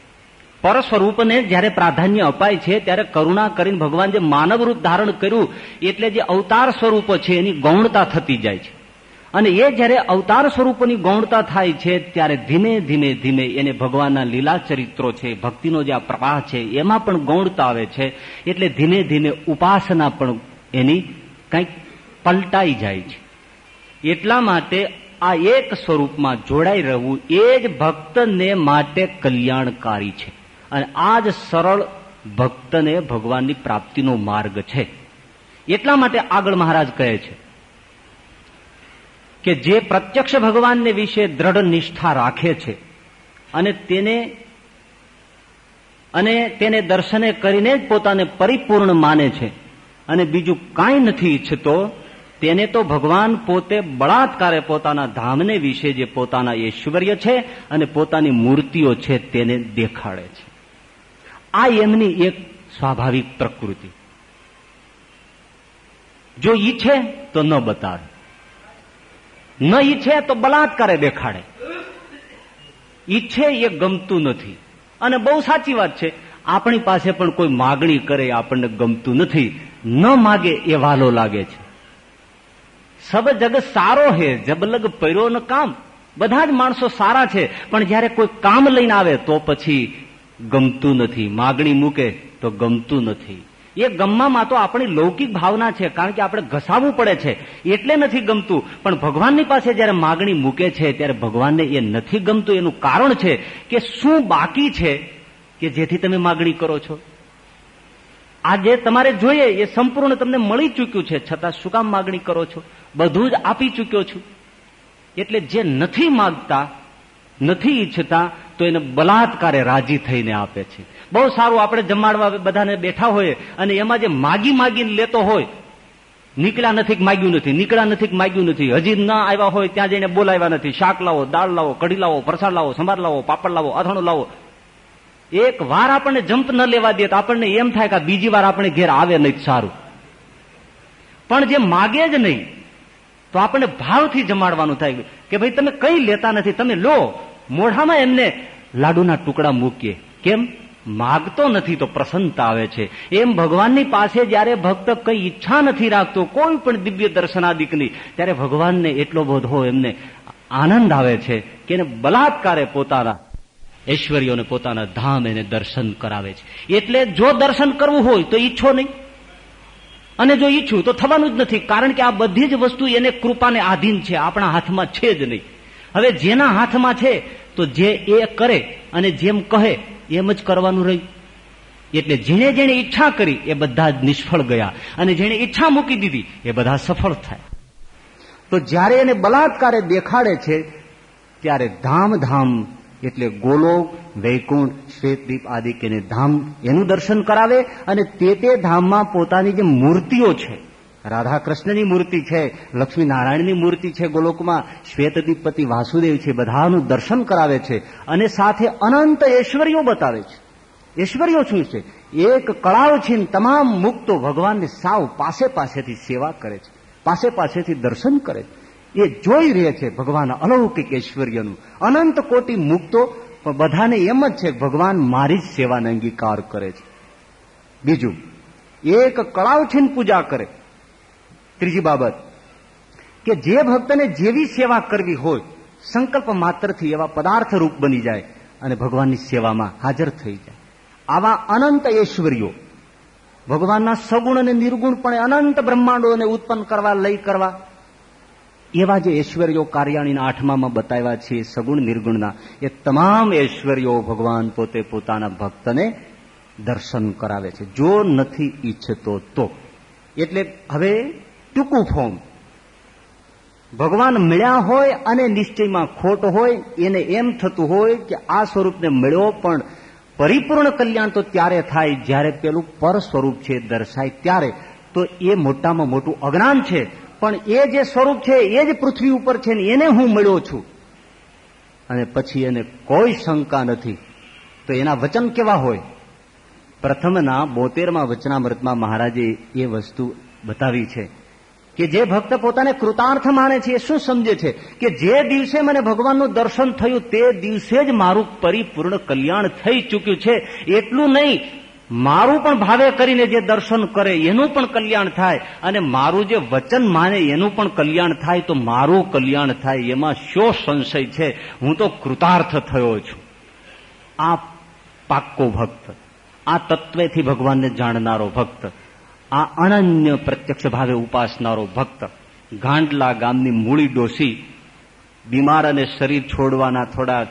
S1: પર સ્વરૂપને જ્યારે પ્રાધાન્ય અપાય છે, ત્યારે કરુણા કરીને ભગવાન જે માનવ રૂપ ધારણ કર્યું, એટલે જે અવતાર સ્વરૂપો છે, એની ગૌણતા થતી જાય છે. અને એ જ્યારે અવતાર સ્વરૂપોની ગૌણતા થાય છે, ત્યારે ધીમે ધીમે ધીમે એને ભગવાનના લીલા ચરિત્રો છે, ભક્તિનો જે આ પ્રવાહ છે, એમાં પણ ગૌણતા આવે છે, એટલે ધીમે ધીમે ઉપાસના પણ એની કંઈક પલટાઈ જાય છે. એટલા માટે આ એક સ્વરૂપમાં જોડાઈ રહેવું એ જ ભક્તને માટે કલ્યાણકારી છે. અને આ જ સરળ ભક્તને ભગવાનની પ્રાપ્તિનો માર્ગ છે. એટલા માટે આગળ મહારાજ કહે છે કે જે પ્રત્યક્ષ ભગવાનને વિશે દ્રઢ નિષ્ઠા રાખે છે અને તેને અને તેને દર્શને કરીને જ પોતાને પરિપૂર્ણ માને છે અને બીજું કાંઈ નથી ઈચ્છતો, તેને તો ભગવાન પોતે બળાત્કારે પોતાના ધામને વિશે જે પોતાના ઐશ્વર્ય છે અને પોતાની મૂર્તિઓ છે તેને દેખાડે છે. આ એમની એક સ્વાભાવિક પ્રકૃતિ. જો ઈચ્છે તો ન બતાવે. ન ઈચ્છે તો બલાત્કારે દેખાડે. ઈચ્છે એ ગમતું નથી. અને બહુ સાચી વાત છે, આપણી પાસે પણ કોઈ માગણી કરે આપણને ગમતું નથી. ન માગે એ વાલો લાગે છે. સબ જગ સારો હે જબલગ પર્યો ન કામ. બધા જ માણસો સારા છે, પણ જયારે કોઈ કામ લઈને આવે તો પછી ગમતું નથી. માગણી મૂકે તો ગમતું નથી. એ ગમવામાં તો આપણી લૌકિક ભાવના છે, કારણ કે આપણે ઘસાવવું પડે છે. એટલે નથી ગમતું. પણ ભગવાનની પાસે જયારે માગણી મૂકે છે, ત્યારે ભગવાનને એ નથી ગમતું. એનું કારણ છે કે શું બાકી છે કે જેથી તમે માગણી કરો છો? આ જે તમારે જોઈએ એ સંપૂર્ણ તમને મળી ચૂક્યું છે, છતાં શું કામ માગણી કરો છો? બધું જ આપી ચૂક્યો છું. એટલે જે નથી માગતા, નથી ઈચ્છતા, તો એને બલાત્કારે રાજી થઈને આપે છે. બહુ સારું આપણે જમાડવા બધાને બેઠા હોય અને એમાં જે માગી માગીને લેતો હોય, નીકળ્યા નથી માગ્યું નથી, નીકળ્યા નથી માગ્યું નથી, હજી ના આવ્યા હોય ત્યાં જઈને બોલાવ્યા નથી. શાક લાવો, દાળ લાવો, કઢી લાવો પ્રસાદ લાવો, સંભાર લાવો, પાપડ લાવો, અથાણું લાવો એક વાર આપણને જમ્પ ન લેવા દે તો આપણને એમ થાય કે બીજી વાર આપણે ઘેર આવે નહીં સારું. પણ જે માગે જ નહીં, તો આપણને ભાવથી જમાડવાનું થાય કે ભાઈ તમે કઈ લેતા નથી, તમે લો, મોઢામાં એમને લાડુના ટુકડા મૂકીએ. કેમ? માગતો નથી તો પ્રસન્નતા આવે છે. એમ ભગવાનની પાસે જયારે ભક્ત કઈ ઈચ્છા નથી રાખતો, કોઈ પણ દિવ્ય દર્શનાદિકની, ત્યારે ભગવાનને એટલો બધો એમને આનંદ આવે છે કે એને બલાત્કારે પોતાના ઐશ્વર્યોને પોતાના ધામ એને દર્શન કરાવે છે. એટલે જો દર્શન કરવું હોય તો ઈચ્છો નહીં. અને જો ઈચ્છું તો થવાનું જ નથી, કારણ કે આ બધી જ વસ્તુ એને કૃપાને આધીન છે, આપણા હાથમાં છે જ નહીં. હવે જેના હાથમાં છે, તો જે એ કરે અને જેમ કહે, એમ જ કરવાનું રહ્યું. એટલે જેણે જેણે ઈચ્છા કરી, એ બધા જ નિષ્ફળ ગયા. અને જેણે ઈચ્છા મૂકી દીધી, એ બધા સફળ થાય. તો જ્યારે એને બલાત્કારે દેખાડે છે, ત્યારે ધામ ધામ એટલે ગોલોક, વૈકુંઠ, શ્વેતદીપ આદિ કે ધામ એનું દર્શન કરાવે અને તે તે ધામમાં પોતાની જે મૂર્તિઓ છે રાધા કૃષ્ણની મૂર્તિ છે લક્ષ્મી નારાયણની મૂર્તિ છે ગોલોકમાં શ્વેતદીપતિ વાસુદેવ છે, બધાનું દર્શન કરાવે છે અને સાથે અનંત ઐશ્વર્યો બતાવે છે. ઐશ્વર્યો શું છે? એક કળાવ છે તમામ મુક્તો ભગવાનને સાવ પાસે પાસેથી સેવા કરે છે. પાસે પાસેથી દર્શન કરે છે. એ જોઈ રહે છે ભગવાન અલૌકિક ઐશ્વર્યનું. અનંત કોટી મુક્તો બધાને એમ જ છે, ભગવાન મારી જ સેવાને અંગીકાર કરે છે. બીજું, એક કળાવ પૂજા કરે. ત્રીજી બાબત, કે જે ભક્તને જેવી સેવા કરવી હોય, સંકલ્પ માત્રથી એવા પદાર્થ રૂપ બની જાય અને ભગવાનની સેવામાં હાજર થઈ જાય. આવા અનંત ઐશ્વર્યો, ભગવાનના સગુણ અને નિર્ગુણ પણ અનંત બ્રહ્માંડોને ઉત્પન્ન કરવા લઈ કરવા એવા જે ઐશ્વર્યો કાર્યાણીના આઠમામાં બતાવ્યા છે, સગુણ નિર્ગુણના, એ તમામ ઐશ્વર્યો ભગવાન પોતે પોતાના ભક્તને દર્શન કરાવે છે. જો નથી ઈચ્છતો તો. એટલે હવે ટૂંકું ફોર્મ ભગવાન મળ્યા હોય અને નિશ્ચયમાં ખોટ હોય, એને એમ થતું હોય કે આ સ્વરૂપને મળ્યો પણ પરિપૂર્ણ કલ્યાણ તો ત્યારે થાય જ્યારે પેલું પર સ્વરૂપ છે, દર્શાય ત્યારે. તો એ મોટામાં મોટું અજ્ઞાન છે. પણ એ જે સ્વરૂપ છે, એ જ પૃથ્વી ઉપર છે ને એને હું મળ્યો છું. અને પછી એને કોઈ શંકા નથી. તો એના વચન કેવા હોય? પ્રથમના બોતેરમાં વચનામૃતમાં મહારાજે એ વસ્તુ બતાવી છે કે જે ભક્ત પોતાને કૃતાર્થ માને છે, એ શું સમજે છે? કે જે દિવસે મને ભગવાનનું દર્શન થયું, તે દિવસે જ મારું પરિપૂર્ણ કલ્યાણ થઈ ચૂક્યું છે. એટલું નહીં મારું પણ ભાવે કરીને જે દર્શન કરે, એનું પણ કલ્યાણ થાય. અને મારું જે વચન માને, એનું પણ કલ્યાણ થાય. તો મારું કલ્યાણ થાય. એમાં શો સંશય છે? હું તો કૃતાર્થ થયો છું. આ પાક્કો ભક્ત, આ તત્વેથી ભગવાનને જાણનારો ભક્ત, આ અનન્ય પ્રત્યક્ષ ભાવે ઉપાસનારો ભક્ત, ગાંડલા ગામની મૂળી ડોસી, બીમાર અને શરીર છોડવાના થોડા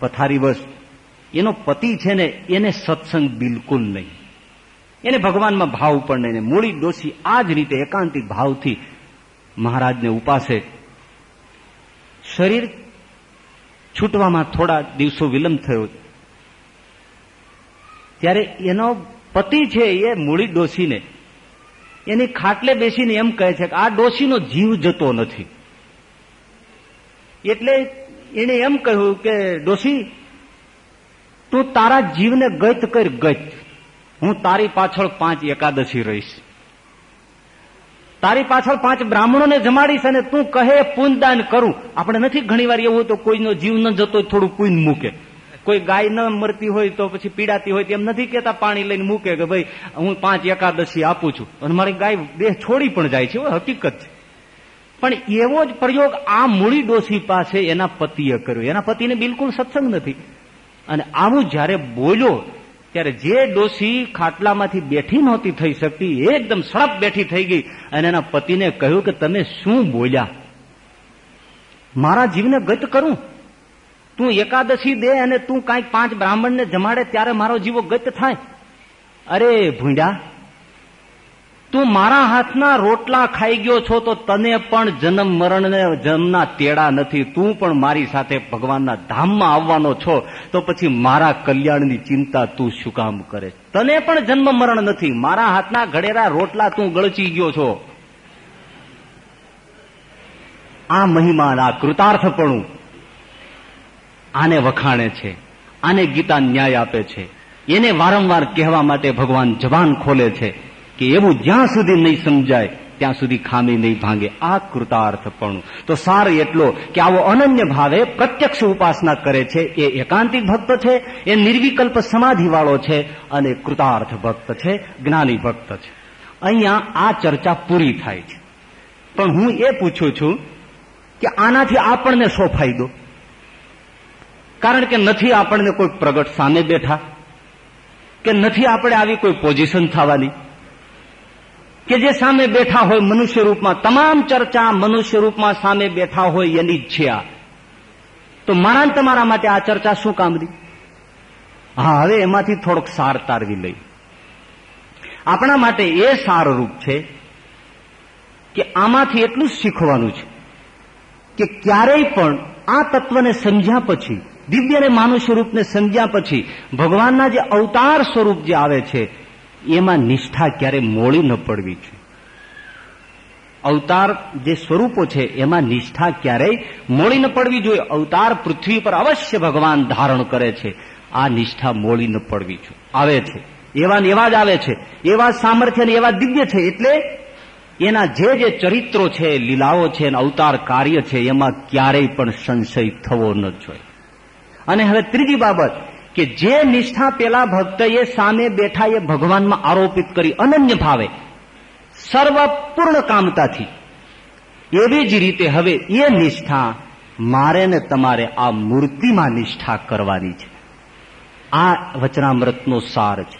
S1: પથારીવશ એનો પતિ છે ને એને સત્સંગ બિલકુલ નહીં. એને ભગવાનમાં ભાવ પણ નહીં મૂળી ડોસી આ જ રીતે એકાંતિક ભાવથી મહારાજને ઉપાસે. શરીર છૂટવામાં થોડા દિવસો વિલંબ થયો. ત્યારે એનો પતિ છે એ મૂળી ડોસીને એની ખાટલે બેસીને એમ કહે છે કે આ ડોસીનો જીવ જતો નથી. એટલે એને એમ કહ્યું કે ડોસી તું તારા જીવને ગત કર, ગત. હું તારી પાછળ પાંચ એકાદશી રહીશ. તારી પાછળ પાંચ બ્રાહ્મણોને જમાડીશ અને તું કહે, પૂનદાન કરું. આપણે નથી ઘણીવાર એવું તો કોઈનો જીવ ન જતો થોડું પૂન મૂકે. કોઈ ગાય ન મરતી હોય તો પછી પીડાતી હોય એમ નથી કેતા પાણી લઈને મૂકે કે ભાઈ, હું પાંચ એકાદશી આપું છું. અને મારી ગાય દેહ છોડી પણ જાય છે હકીકત છે. પણ એવો જ પ્રયોગ આ મૂળી ડોસી પાસે એના પતિએ કર્યો. એના પતિને બિલકુલ સત્સંગ નથી. અને આવું જયારે બોલ્યો, ત્યારે જે ડોસી ખાટલામાંથી બેઠી નહોતી થઈ શકતી એકદમ સડપ બેઠી થઈ ગઈ અને એના પતિને કહ્યું કે તમે શું બોલ્યા? મારા જીવને ગત કરું? તું એકાદશી દે અને તું કાંઈક પાંચ બ્રાહ્મણને જમાડે ત્યારે મારો જીવો ગત થાય. અરે ભૂંડા તું મારા હાથના રોટલા ખાઈ ગયો છો તો તને પણ જન્મ મરણ જન્મના તેડા નથી. તું પણ મારી સાથે ભગવાનના ધામમાં આવવાનો છો તો પછી મારા કલ્યાણની ચિંતા તું શું કામ કરે? તને પણ જન્મ મરણ નથી. મારા હાથના ઘડેરા રોટલા તું ગળચી ગયો છો. આ મહિમા આ કૃતાર્થપણું આને વખાણે છે. આને ગીતા ન્યાય આપે છે. એને વારંવાર કહેવા માટે ભગવાન જવાન ખોલે છે. કે એવું જ્યાં સુધી નહીં સમજાય, ત્યાં સુધી ખામી નહીં ભાંગે. આ કૃતાર્થપણું. તો સાર એટલો કે આવો અનન્ય ભાવે પ્રત્યક્ષ ઉપાસના કરે છે, એ એકાંતિક ભક્ત છે, એ નિર્વિકલ્પ સમાધિ વાળો છે અને કૃતાર્થ ભક્ત છે, જ્ઞાની ભક્ત છે. અહીંયા આ ચર્ચા પૂરી થાય છે. પણ હું એ પૂછું છું કે આનાથી આપણને શો ફાયદો? કારણ કે નથી આપણને કોઈ પ્રગટ સામે બેઠા, કે નથી આપણે આવી કોઈ પોઝિશન થવાની? કે જે સામે બેઠા હોય મનુષ્ય રૂપમાં, તમામ ચર્ચા મનુષ્ય રૂપમાં સામે બેઠા હોય એની જ છે આ. તો મારા તમારા માટે આ ચર્ચા શું કામની હા, હવે એમાંથી થોડોક સાર તારવી લઈ. આપણા માટે એ સારરૂપ છે કે આમાંથી એટલું શીખવાનું છે કે ક્યારેય પણ આ તત્વને સમજ્યા પછી દિવ્ય અને માનુષ્ય રૂપને સમજ્યા પછી, ભગવાનના જે અવતાર સ્વરૂપ જે આવે છે એમાં નિષ્ઠા ક્યારે મોડી ન પડવી જોઈએ અવતાર જે સ્વરૂપો છે, એમાં નિષ્ઠા ક્યારેય મોડી ન પડવી જોઈએ. અવતાર પૃથ્વી પર અવશ્ય ભગવાન ધારણ કરે છે. આ નિષ્ઠા મોડી ન પડવી જોઈએ આવે છે. એવા એવા જ આવે છે. એવા સામર્થ્ય ને એવા દિવ્ય છે. એટલે એના જે જે ચરિત્રો છે, લીલાઓ છે અવતાર કાર્ય છે, એમાં ક્યારેય પણ સંશય થવો ન જોઈએ. અને હવે ત્રીજી બાબત. કે જે નિષ્ઠા પેલા ભક્તએ સામે બેઠા એ ભગવાનમાં આરોપિત કરી અનન્ય ભાવે, સર્વ પૂર્ણ કામતાથી. એવી જ રીતે હવે એ નિષ્ઠા મારે ને તમારે આ મૂર્તિમાં નિષ્ઠા કરવાની છે. આ વચનામૃતનો સાર છે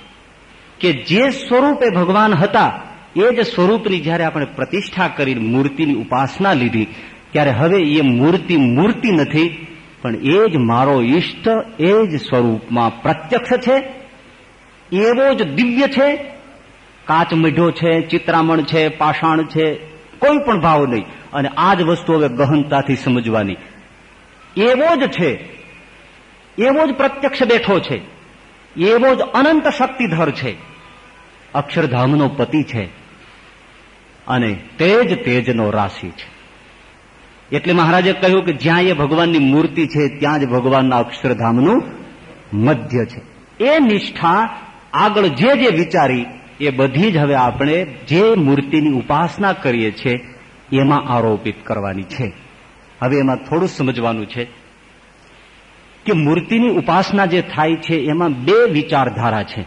S1: કે જે સ્વરૂપે ભગવાન હતા, એ જ સ્વરૂપની જ્યારે આપણે પ્રતિષ્ઠા કરી, મૂર્તિની ઉપાસના લીધી, ત્યારે હવે એ મૂર્તિ મૂર્તિ નથી પણ એ જ મારો ઈષ્ટ, એ જ સ્વરૂપમાં પ્રત્યક્ષ છે, એવો જ દિવ્ય છે કાચ મીઢો છે, ચિત્રામણ છે, પાષાણ છે, કોઈ પણ ભાવ નહીં. અને આ જ વસ્તુ હવે ગહનતાથી સમજવાની. એવો જ છે, એવો જ પ્રત્યક્ષ બેઠો છે, એવો જ અનંત શક્તિધર છે, અક્ષરધામનો પતિ છે, અને તેજ તેજનો રાશિ છે. એટલે મહારાજે કહ્યું કે જ્યાં એ ભગવાનની મૂર્તિ છે, ત્યાં જ ભગવાનના અક્ષરધામનું મધ્ય છે. એ નિષ્ઠા આગળ જે જે વિચારી, એ બધી જ હવે આપણે જે મૂર્તિની ઉપાસના કરીએ છીએ, એમાં આરોપિત કરવાની છે. હવે એમાં થોડું સમજવાનું છે કે મૂર્તિની ઉપાસના જે થાય છે, એમાં બે વિચારધારા છે.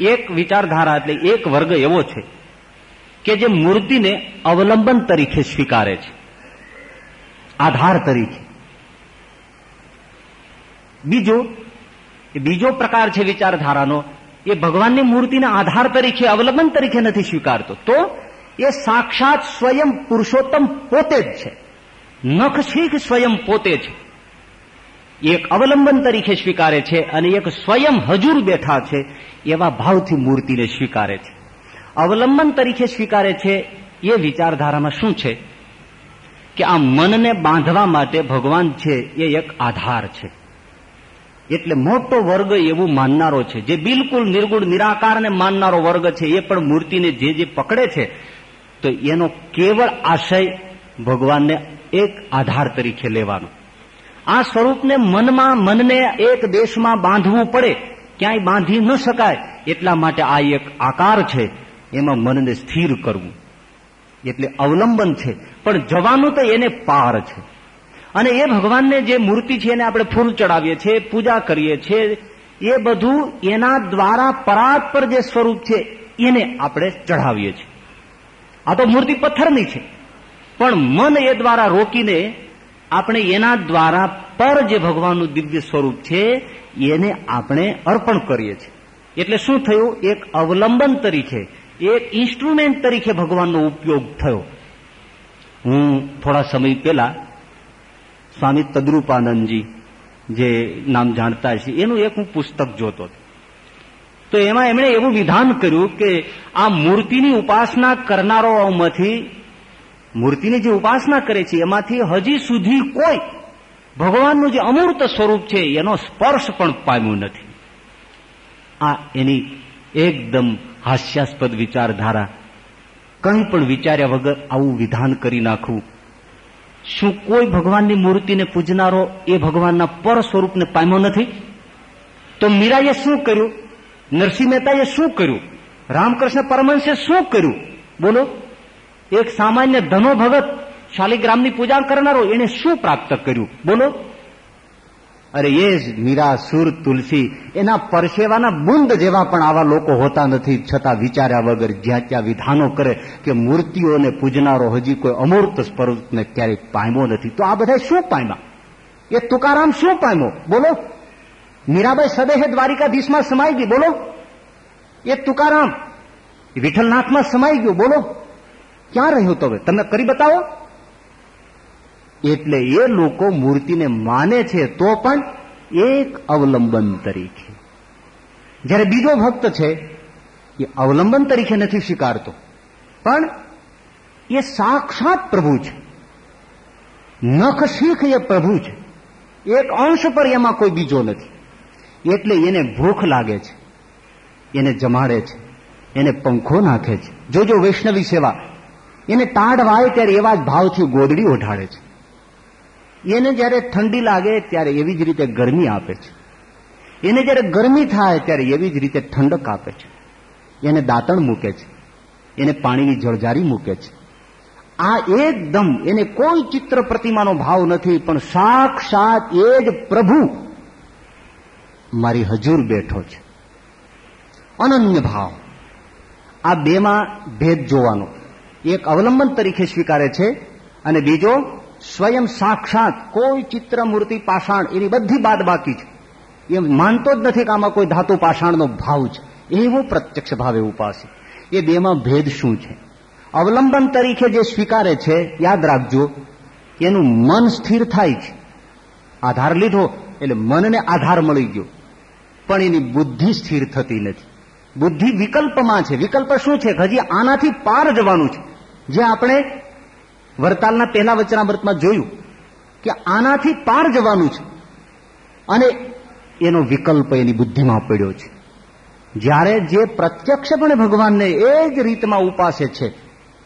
S1: એક વિચારધારા એટલે એક વર્ગ એવો છે કે જે મૂર્તિને અવલંબન તરીકે સ્વીકારે છે. આધાર તરીકે. બીજો બીજો પ્રકાર છે વિચારધારાનો, એ ભગવાનની મૂર્તિને આધાર તરીકે, અવલંબન તરીકે નથી સ્વીકારતો. તો એ સાક્ષાત સ્વયં પુરુષોત્તમ પોતે જ છે. નખ શીખ સ્વયં પોતે છે એક અવલંબન તરીકે સ્વીકારે છે અને એક સ્વયં હજુર બેઠા છે એવા ભાવથી મૂર્તિને સ્વીકારે છે. અવલંબન તરીકે સ્વીકારે છે એ વિચારધારામાં શું છે? કે આ મનને બાંધવા માટે ભગવાન છે એ એક આધાર છે. એટલે મોટો વર્ગ એવું માનનારો છે. જે બિલકુલ નિર્ગુણ, નિરાકારને માનનારો વર્ગ છે, એ પણ મૂર્તિને જે જે પકડે છે, તો એનો કેવળ આશય ભગવાનને એક આધાર તરીકે લેવાનો. આ સ્વરૂપને મનમાં, મનને એક દેશમાં બાંધવું પડે. ક્યાંય બાંધી ન શકાય. એટલા માટે આ એક આકાર છે. એમાં મનને સ્થિર કરવું. એટલે અવલંબન છે. પણ જવાનું તો એને પાર છે. અને એ ભગવાનને જે મૂર્તિ છે એને આપણે ફૂલ ચડાવીએ છીએ, પૂજા કરીએ છીએ, એ બધું એના દ્વારા પરાત પર જે સ્વરૂપ છે, એને આપણે ચઢાવીએ છીએ. આ તો મૂર્તિ પથ્થરની છે. પણ મન એ દ્વારા રોકીને આપણે એના દ્વારા પર જે ભગવાનનું દિવ્ય સ્વરૂપ છે, એને આપણે અર્પણ કરીએ છીએ. એટલે શું થયું? એક અવલંબન તરીકે એક ઇન્સ્ટ્રુમેન્ટ તરીકે ભગવાનનો ઉપયોગ થયો. હું થોડા સમય પહેલા સ્વામી તદ્રુપાનંદજી જે નામ જાણતા છે એનું એક હું પુસ્તક જોતો હતો. તો એમાં એમણે એવું વિધાન કર્યું કે આ મૂર્તિની ઉપાસના કરનારાઓમાંથી મૂર્તિની જે ઉપાસના કરે છે, એમાંથી હજી સુધી કોઈ ભગવાનનું જે અમૂર્ત સ્વરૂપ છે, એનો સ્પર્શ પણ પામ્યું નથી. આ એની એકદમ હાસ્યાસ્પદ વિચારધારા. કંઈ પણ વિચાર્યા વગર આવું વિધાન કરી નાખવું. શું કોઈ ભગવાનની મૂર્તિને પૂજનારો એ ભગવાનના પર સ્વરૂપને પામ્યો નથી? તો મીરાએ શું કર્યું? નરસિંહ મહેતાએ શું કર્યું? રામકૃષ્ણ પરમહંસે શું કર્યું? બોલો. એક સામાન્ય ધનો ભગત શાલિગ્રામની પૂજા કરનારો એને શું પ્રાપ્ત કર્યું? બોલો. અરે એ જ મીરા, સુર, તુલસી, એના પરસેવાના બુંદ જેવા પણ આવા લોકો હોતા નથી, છતાં વિચાર્યા વગર જ્યાં ત્યાં વિધાનો કરે કે મૂર્તિઓને પૂજનારો હજી કોઈ અમૂર્ત સ્વરૂપને ક્યારેય પામ્યો નથી. તો આ બધા શું પામ્યા? એ તુકારામ શું પામ્યો? બોલો. મીરાબાઈ સદેહે દ્વારિકાધીશમાં સમાઈ ગઈ, બોલો. એ તુકારામ વિઠ્ઠલનાથમાં સમાઈ ગયું, બોલો. ક્યાં રહ્યો તો તમે કરી બતાવો. એટલે એ લોકો મૂર્તિને માને છે તો પણ એક અવલંબન તરીકે. જ્યારે બીજો ભક્ત છે, એ અવલંબન તરીકે નથી સ્વીકારતો. પણ એ સાક્ષાત પ્રભુ છે. નખ શીખ એ પ્રભુ છે. એક અંશ પર એમાં કોઈ બીજો નથી. એટલે એને ભૂખ લાગે છે. એને જમાડે છે. એને પંખો નાખે છે. જોજો વૈષ્ણવી સેવા. એને તાડ વાય ત્યારે એવા જ ભાવથી ગોદડી ઓઢાડે છે. એને જ્યારે ઠંડી લાગે ત્યારે એવી જ રીતે ગરમી આપે છે. એને જ્યારે ગરમી થાય ત્યારે એવી જ રીતે ઠંડક આપે છે. એને દાંતણ મૂકે છે. એને પાણીની જળજારી મૂકે છે. આ એકદમ એને કોઈ ચિત્ર પ્રતિમાનો ભાવ નથી, પણ સાક્ષાત એ જ પ્રભુ મારી હજુર બેઠો છે. અનન્ય ભાવ. આ બેમાં ભેદ જોવાનો. એક અવલંબન તરીકે સ્વીકારે છે અને બીજો સ્વયં સાક્ષાત કોઈ ચિત્ર મૂર્તિ પાષાણ, એની બધી બાદ બાકી છે. એ માનતો જ નથી કે આમાં કોઈ ધાતુ પાષાણનો ભાવ છે. એવો પ્રત્યક્ષ ભાવે ઉપાસે. એ બેમાં ભેદ શું છે? અવલંબન તરીકે જે સ્વીકારે છે, યાદ રાખજો, એનું મન સ્થિર થાય છે. આધાર લીધો, એટલે મનને આધાર મળી ગયો. પણ એની બુદ્ધિ સ્થિર થતી નથી. બુદ્ધિ વિકલ્પમાં છે. વિકલ્પ શું છે? હજી આનાથી પાર જવાનું છે. જે આપણે વરતાલના પહેલા વચનામૃતમાં જોયું કે આનાથી પાર જવાનું છે. અને એનો વિકલ્પ એની બુદ્ધિમાં પડ્યો છે. જ્યારે જે પ્રત્યક્ષપણે ભગવાનને એ જ રીતમાં ઉપાસે છે,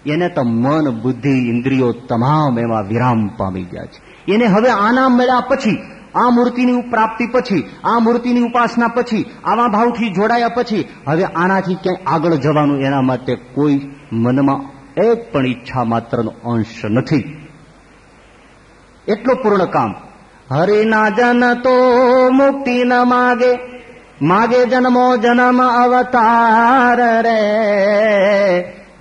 S1: એને તો મન, બુદ્ધિ, ઇન્દ્રિયો તમામ એમાં વિરામ પામી ગયા છે. એને હવે આના મળ્યા પછી, આ મૂર્તિની પ્રાપ્તિ પછી, આ મૂર્તિની ઉપાસના પછી, આવા ભાવથી જોડાયા પછી, હવે આનાથી ક્યાંય આગળ જવાનું એના માટે કોઈ મનમાં એક પણ ઈચ્છા માત્રનો અંશ નથી. એટલું પૂર્ણ કામ. હરિના જન તો મુક્તિ ન માગે માગે જન્મો જન્મ અવતાર રે.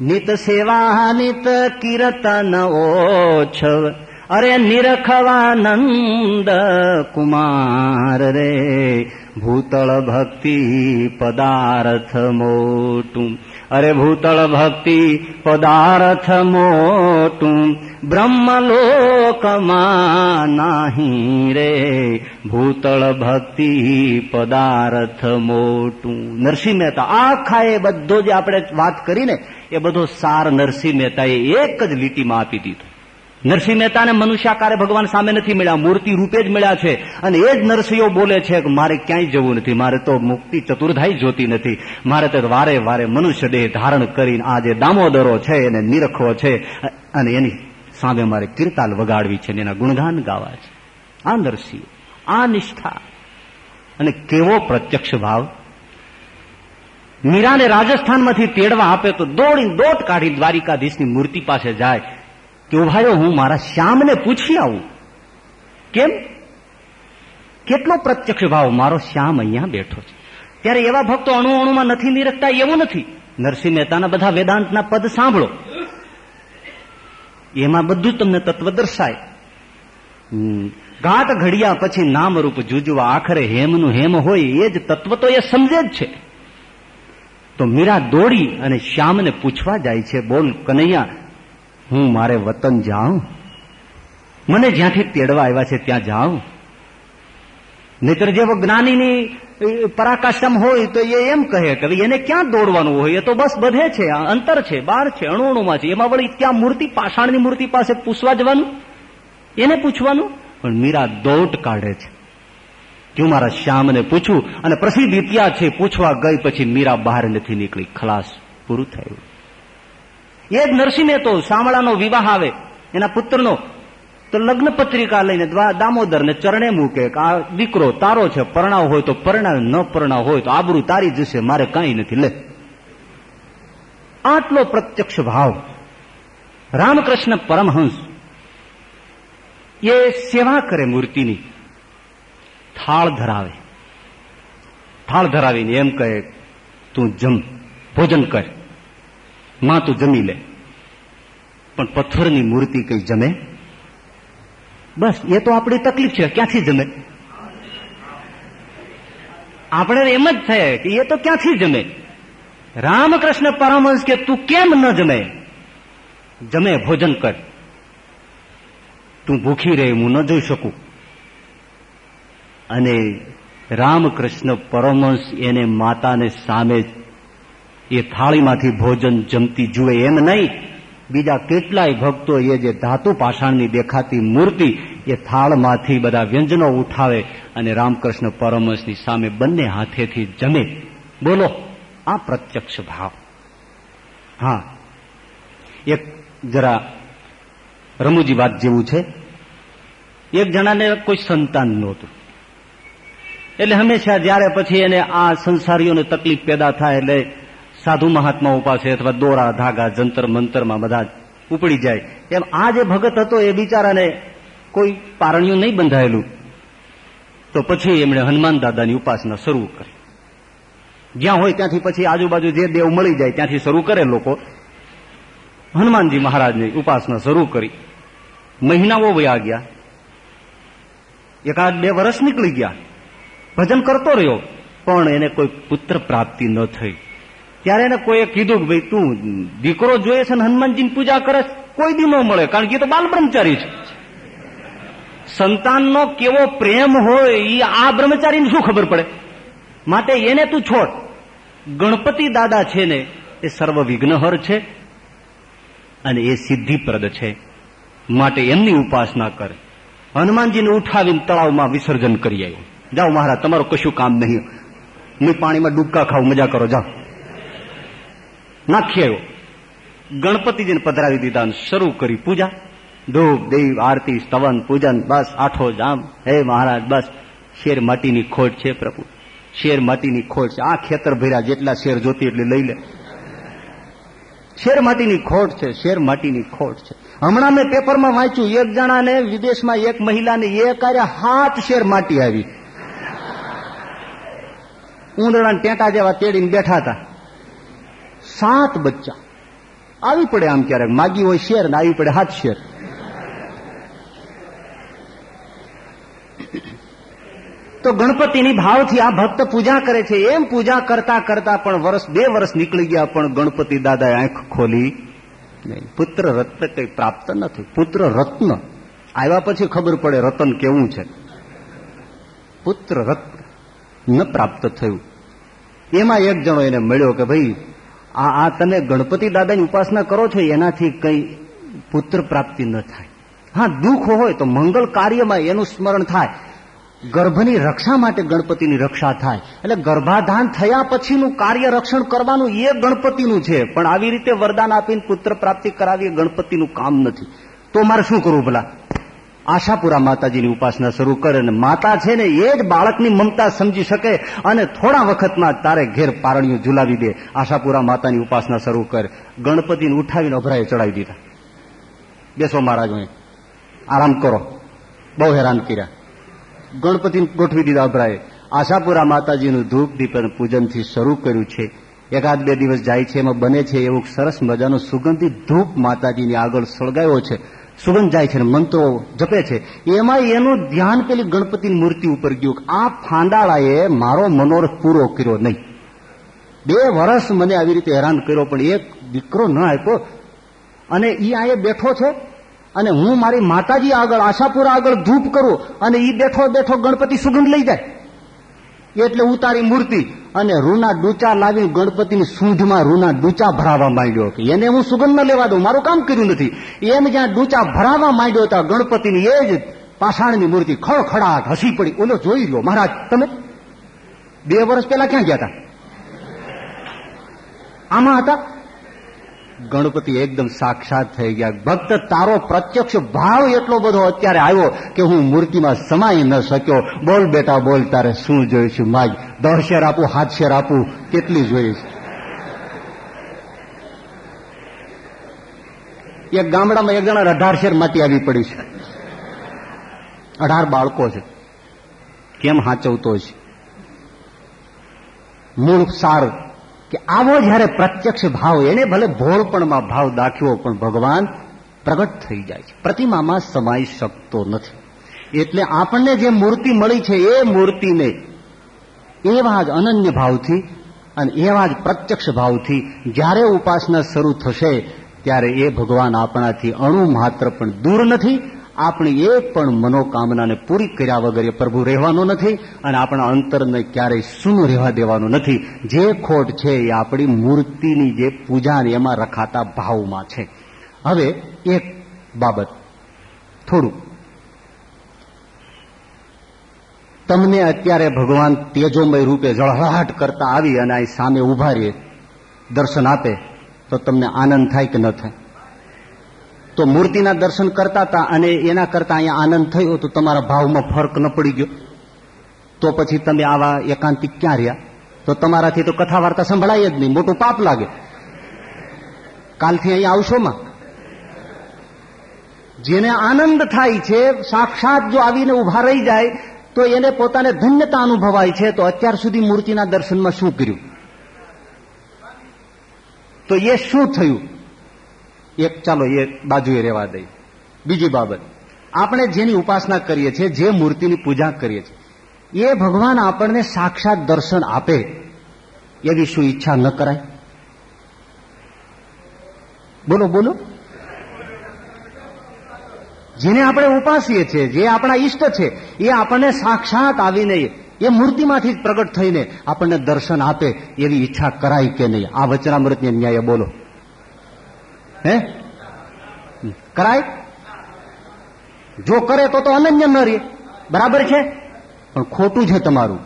S1: નિત સેવા, નિત કીર્તન ઓછવ, અરે નિરખવાનંદ કુમાર રે. ભૂતળ ભક્તિ પદાર્થ મોટું અરે ભૂતળ ભક્તિ પદાર્થ મોટું બ્રહ્મલોકમાં નહીં રે ભૂતળ ભક્તિ પદાર્થ મોટું નરસિંહ મહેતા આખા એ બધો જે આપણે વાત કરીને એ બધો સાર નરસિંહ મહેતાએ એક જ લીટીમાં આપી દીધો. નરસિંહ મહેતાને મનુષ્યાકારે ભગવાન સામે નથી મળ્યા, મૂર્તિ રૂપે જ મળ્યા છે. અને એ જ નરસિંહો બોલે છે કે મારે ક્યાંય જવું નથી, મારે તો મુક્તિ ચતુર્ધાઈ જોતી નથી. મારે તો વારે વારે મનુષ્ય દેહ ધારણ કરીને આ જે દામોદરો છે, એને નિરખો છે, અને એની સામે મારે કીર્તાલ વગાડવી છે એના ગુણગાન ગાવા છે. આ નરસિંહ, આ નિષ્ઠા. અને કેવો પ્રત્યક્ષ ભાવ. મીરાને રાજસ્થાનમાંથી તેડવા આપે તો દોડીને દોટ કાઢી દ્વારિકાધીશની મૂર્તિ પાસે જાય. કે ભાઈઓ, હું મારા શ્યામને પૂછી આવું. કેમ? કેટલો પ્રત્યક્ષ ભાવ, મારો શ્યામ અહીંયા બેઠો છે. ત્યારે એવા ભક્તો અણુ અણુમાં નથી નિરખતા, એવું નથી. નરસિંહ મહેતાના બધા વેદાંતના પદ સાંભળો. એમાં બધું તમને તત્વ દર્શાય. ગાંઠ ઘડિયા પછી નામરૂપ જુજવા આખરે હેમનું હેમ હોય, એ જ તત્વ તો એ સમજે જ છે. તો મીરા દોડી અને શ્યામને પૂછવા જાય છે, બોલ કનૈયા હું મારે વતન જાઉં? મને જ્યાંથી તેડવા આવ્યા છે ત્યાં જાઉં? નહીતર જેવો જ્ઞાનીની પરાકાષ્ટમ હોય તો એ એમ કહે કે એને ક્યાં દોડવાનું હોય? એ તો બસ બધે છે અંતર છે બહાર છે, અણુઅણુમાં છે. એમાં વળી ત્યાં મૂર્તિ, પાષાણની મૂર્તિ પાસે પૂછવા જવાનું? એને પૂછવાનું? પણ મીરા દોટ કાઢે છે. કે મારા શ્યામને પૂછું અને પ્રસિદ્ધ ઇતિહાસ છે, પૂછવા ગઈ પછી મીરા બહાર નથી નીકળી. ખલાસ પૂરું થયું. એ જ નરસિંહે તો શામળાનો વિવાહ આવે, એના પુત્રનો. તો લગ્ન પત્રિકા લઈને દામોદર ને ચરણે મૂકે આ દીકરો તારો છે, પરણાવ હોય તો પરણાવ, ન પરણાવ હોય તો આબરૂ તારી જશે મારે કાંઈ નથી. લે. આટલો પ્રત્યક્ષ ભાવ. રામકૃષ્ણ પરમહંસ. એ સેવા કરે મૂર્તિની. થાળ ધરાવે. થાળ ધરાવીને એમ કહે, તું જમ, ભોજન કર. માં તું જમી લે. પણ પથ્થરની મૂર્તિ કઈ જમે? બસ, એ તો આપણી તકલીફ છે, ક્યાંથી જમે? આપણે એમ જ થાય કે એ તો ક્યાંથી જમે? રામકૃષ્ણ પરમહંસ કે તું કેમ ન જમે? જમે, ભોજન કર. તું ભૂખી રહે હું ન જોઈ શકું. અને રામકૃષ્ણ પરમહંસ એને માતાને સામે એ થાળીમાંથી ભોજન જમતી જુએ એમ નહીં. બીજા કેટલાય ભક્તો એ જે ધાતુ પાષાણની દેખાતી મૂર્તિ એ થાળમાંથી બધા વ્યંજનો ઉઠાવે અને રામકૃષ્ણ પરમહંસની સામે બંને હાથેથી જમે. બોલો, આ પ્રત્યક્ષ ભાવ. હા, એક જરા રમૂજી વાત જેવું છે. એક જણાને કોઈ સંતાન નહોતું. એટલે હંમેશા જ્યારે પછી એને આ સંસારીઓને તકલીફ પેદા થાય એટલે સાધુ મહાત્માઓ પાસે અથવા દોરા, ધાગા, જંતર, મંતરમાં બધા ઉપડી જાય. એમ આ જે ભગત હતો એ બિચારાને કોઈ પારણિયું નહીં બંધાયેલું. તો પછી એમણે હનુમાન દાદાની ઉપાસના શરૂ કરી. જ્યાં હોય ત્યાંથી પછી આજુબાજુ જે દેવ મળી જાય ત્યાંથી શરૂ કરે લોકો. હનુમાનજી મહારાજની ઉપાસના શરૂ કરી. મહિનાઓ વયા ગયા. એકાદ બે વર્ષ નીકળી ગયા. ભજન કરતો રહ્યો, પણ એને કોઈ પુત્ર પ્રાપ્તિ ન થઈ. ત્યારે એને કોઈએ કીધું કે ભાઈ તું દીકરો જોઈએ છે ને હનુમાનજીની પૂજા કરે કોઈ દી ન મળે, કારણ કે તો બાલ બ્રહ્મચારી છે. સંતાનનો કેવો પ્રેમ હોય એ આ બ્રહ્મચારીને શું ખબર પડે? માટે એને તું છોડ. ગણપતિ દાદા છે ને, એ સર્વ વિઘ્નહર છે અને એ સિદ્ધિપ્રદ છે. માટે એમની ઉપાસના કરે. હનુમાનજીને ઉઠાવીને તળાવમાં વિસર્જન કરી આવ્યું જાઓ મહારાજ, તમારું કશું કામ નહીં. મેં પાણીમાં ડૂબકા ખાવ મજા કરો, જાઓ. નાખી આવ્યો ગણપતિજીને પધરાવી દીધા શરૂ કરી પૂજા. ધૂપ દેવ આરતી, સ્તવન, પૂજન, બસ, આઠો જામ. હે મહારાજ, બસ. શેર માટીની ખોટ છે પ્રભુ. શેર માટીની ખોટ છે. આ ખેતર ભર્યા જેટલા શેર જોતી એટલી લઈ લે. શેર માટીની ખોટ છે, શેર માટીની ખોટ છે. હમણાં મેં પેપરમાં વાંચ્યું, એક જણાને વિદેશમાં એક મહિલાને એક હાથ શેર માટી આવી. ઉંદરડા ટેટા જેવા તેડીને બેઠા હતા. સાત બચ્ચા. આવી પડે આમ ક્યારેક. માગી હોય શેર ને આવી પડે હાથ શેર. તો ગણપતિની ભાવથી આ ભક્ત પૂજા કરે છે. એમ પૂજા કરતા કરતા પણ વર્ષ બે વર્ષ નીકળી ગયા પણ ગણપતિ દાદાએ આંખ ખોલી. નહીં, પુત્ર રત્ન કઈ પ્રાપ્ત નથી. પુત્ર રત્ન. આવ્યા પછી ખબર પડે રતન કેવું છે. પુત્ર રત્ન ન પ્રાપ્ત થયું. એમાં એક જણો એને મળ્યો કે ભાઈ આ આ તમે ગણપતિ દાદાની ઉપાસના કરો છો, એનાથી કઈ પુત્ર પ્રાપ્તિ ન થાય. હા, દુઃખ હોય તો મંગલ કાર્યમાં એનું સ્મરણ થાય. ગર્ભની રક્ષા માટે ગણપતિની રક્ષા થાય. એટલે ગર્ભાધાન થયા પછીનું કાર્ય રક્ષણ કરવાનું એ ગણપતિનું છે. પણ આવી રીતે વરદાન આપીને પુત્ર પ્રાપ્તિ કરાવી ગણપતિનું કામ નથી. તો મારે શું કરવું ભલા? આશાપુરા માતાજીની ઉપાસના શરૂ કરે અને માતા છે ને એ જ બાળકની મમતા સમજી શકે અને થોડા વખતમાં તારે ઘેર પારણીઓ ઝુલાવી દે. આશાપુરા માતાની ઉપાસના શરૂ કર. ગણપતિને ઉઠાવીને અભરાએ ચડાવી દીધા. બેસો મહારાજ આરામ કરો. બહુ હેરાન કર્યા. ગણપતિને ગોઠવી દીધા અભરાએ. આશાપુરા માતાજીનું ધૂપ દીપ અને પૂજનથી શરૂ કર્યું છે. એકાદ બે દિવસ જાય છે, એમાં બને છે, એવું સરસ મજાનો સુગંધિત ધૂપ માતાજીની આગળ સળગાયો છે. સુગંધ જાય છે મંત્રો જપે છે. એમાં એનું ધ્યાન પેલી ગણપતિની મૂર્તિ ઉપર ગયું આ ફાંડાળાએ મારો મનોરથ પૂરો કર્યો નહીં. બે વર્ષ મને આવી રીતે હેરાન કર્યો, પણ એક દીકરો ન આપ્યો. અને ઈ અહીંયા બેઠો છે અને હું મારી માતાજી આગળ, આશાપુરા આગળ ધૂપ કરું અને ઈ બેઠો બેઠો ગણપતિ સુગંધ લઈ જાય. એટલે ઉતારી મૂર્તિ અને રૂના ડૂચા લાવી ગણપતિની સૂંઢમાં રૂના ડૂચા ભરાવા માંડ્યો કે એને હું સુગંધ ન લેવા દઉં, મારું કામ કર્યું નથી. એમ જ્યાં ડૂચા ભરાવા માંડ્યો હતા ગણપતિની એ જ પાષાણની મૂર્તિ ખડખડાટ હસી પડી. ઓલો જોઈ રહ્યો. મહારાજ, તમે બે વર્ષ પહેલા ક્યાં ગયા હતા? આમાં હતા? ગણપતિ એકદમ સાક્ષાત થઈ ગયા. ભક્ત તારો પ્રત્યક્ષ ભાવ એટલો બધો અત્યારે આવ્યો કે હું મૂર્તિમાં સમાઈ ન શક્યો. બોલ બેટા, બોલ, તારે શું જોયું છું માય દસ શેર આપું, હાથ શેર આપું, કેટલી જોઈશ? એક ગામડામાં એક જણા અઢાર શેર માટી આવી પડી છે. અઢાર બાળકો છે. કેમ હાચવતો છે? મૂળ સાર કે આવો જયારે પ્રત્યક્ષ ભાવ, એને ભલે ભોળપણમાં ભાવ દાખ્યો પણ ભગવાન પ્રગટ થઈ જાય છે. પ્રતિમામાં સમાઈ શકતો નથી. એટલે આપણને જે મૂર્તિ મળી છે, એ મૂર્તિને એવા જ અનન્ય ભાવથી અને એવા જ પ્રત્યક્ષ ભાવથી જ્યારે ઉપાસના શરૂ થશે, ત્યારે એ ભગવાન આપણાથી અણુ માત્ર પણ દૂર નથી આપણી એક પણ મનોકામનાને પૂરી કર્યા વગર એ પ્રભુ રહેવાનો નથી અને આપણા અંતરને ક્યારેય સૂનું રહેવા દેવાનો નથી. જે ખોટ છે એ આપણી મૂર્તિની જે પૂજા એમાં રખાતા ભાવમાં છે. હવે એક બાબત. થોડું. તમને અત્યારે ભગવાન તેજોમય રૂપે જળહળાટ કરતા આવી અને અહીં સામે ઊભા રહીએ, દર્શન આપે, તો તમને આનંદ થાય કે ન થાય? તો મૂર્તિના દર્શન કરતા હતા અને એના કરતા અહીંયા આનંદ થયો તો તમારા ભાવમાં ફરક ન પડી ગયો. તો પછી તમે આવા એકાંતિક ક્યાં રહ્યા? તો તમારાથી તો કથા વાર્તા સંભળાય જ નહીં, મોટું પાપ લાગે. કાલથી અહીંયા આવશો માં? જેને આનંદ થાય છે, સાક્ષાત જો આવીને ઊભા રહી જાય, તો એને પોતાને ધન્યતા અનુભવાય છે, તો અત્યાર સુધી મૂર્તિના દર્શનમાં શું કર્યું? તો એ શું થયું? એક ચાલો એ બાજુએ રહેવા દઈ બીજી બાબત, આપણે જેની ઉપાસના કરીએ છીએ, જે મૂર્તિની પૂજા કરીએ છીએ, એ ભગવાન આપણને સાક્ષાત દર્શન આપે એવી શું ઈચ્છા ન કરાય? બોલો બોલો. જેને આપણે ઉપાસીએ છીએ, જે આપણા ઈષ્ટ છે, એ આપણને સાક્ષાત આવીને એ મૂર્તિમાંથી જ પ્રગટ થઈને આપણને દર્શન આપે એવી ઈચ્છા કરાય કે નહીં? આ વચનામૃતની ન્યાય બોલો. હે? કરાય? જો કરે તો તો અનન્ય ન રહે. બરાબર છે? પણ ખોટું છે તમારું.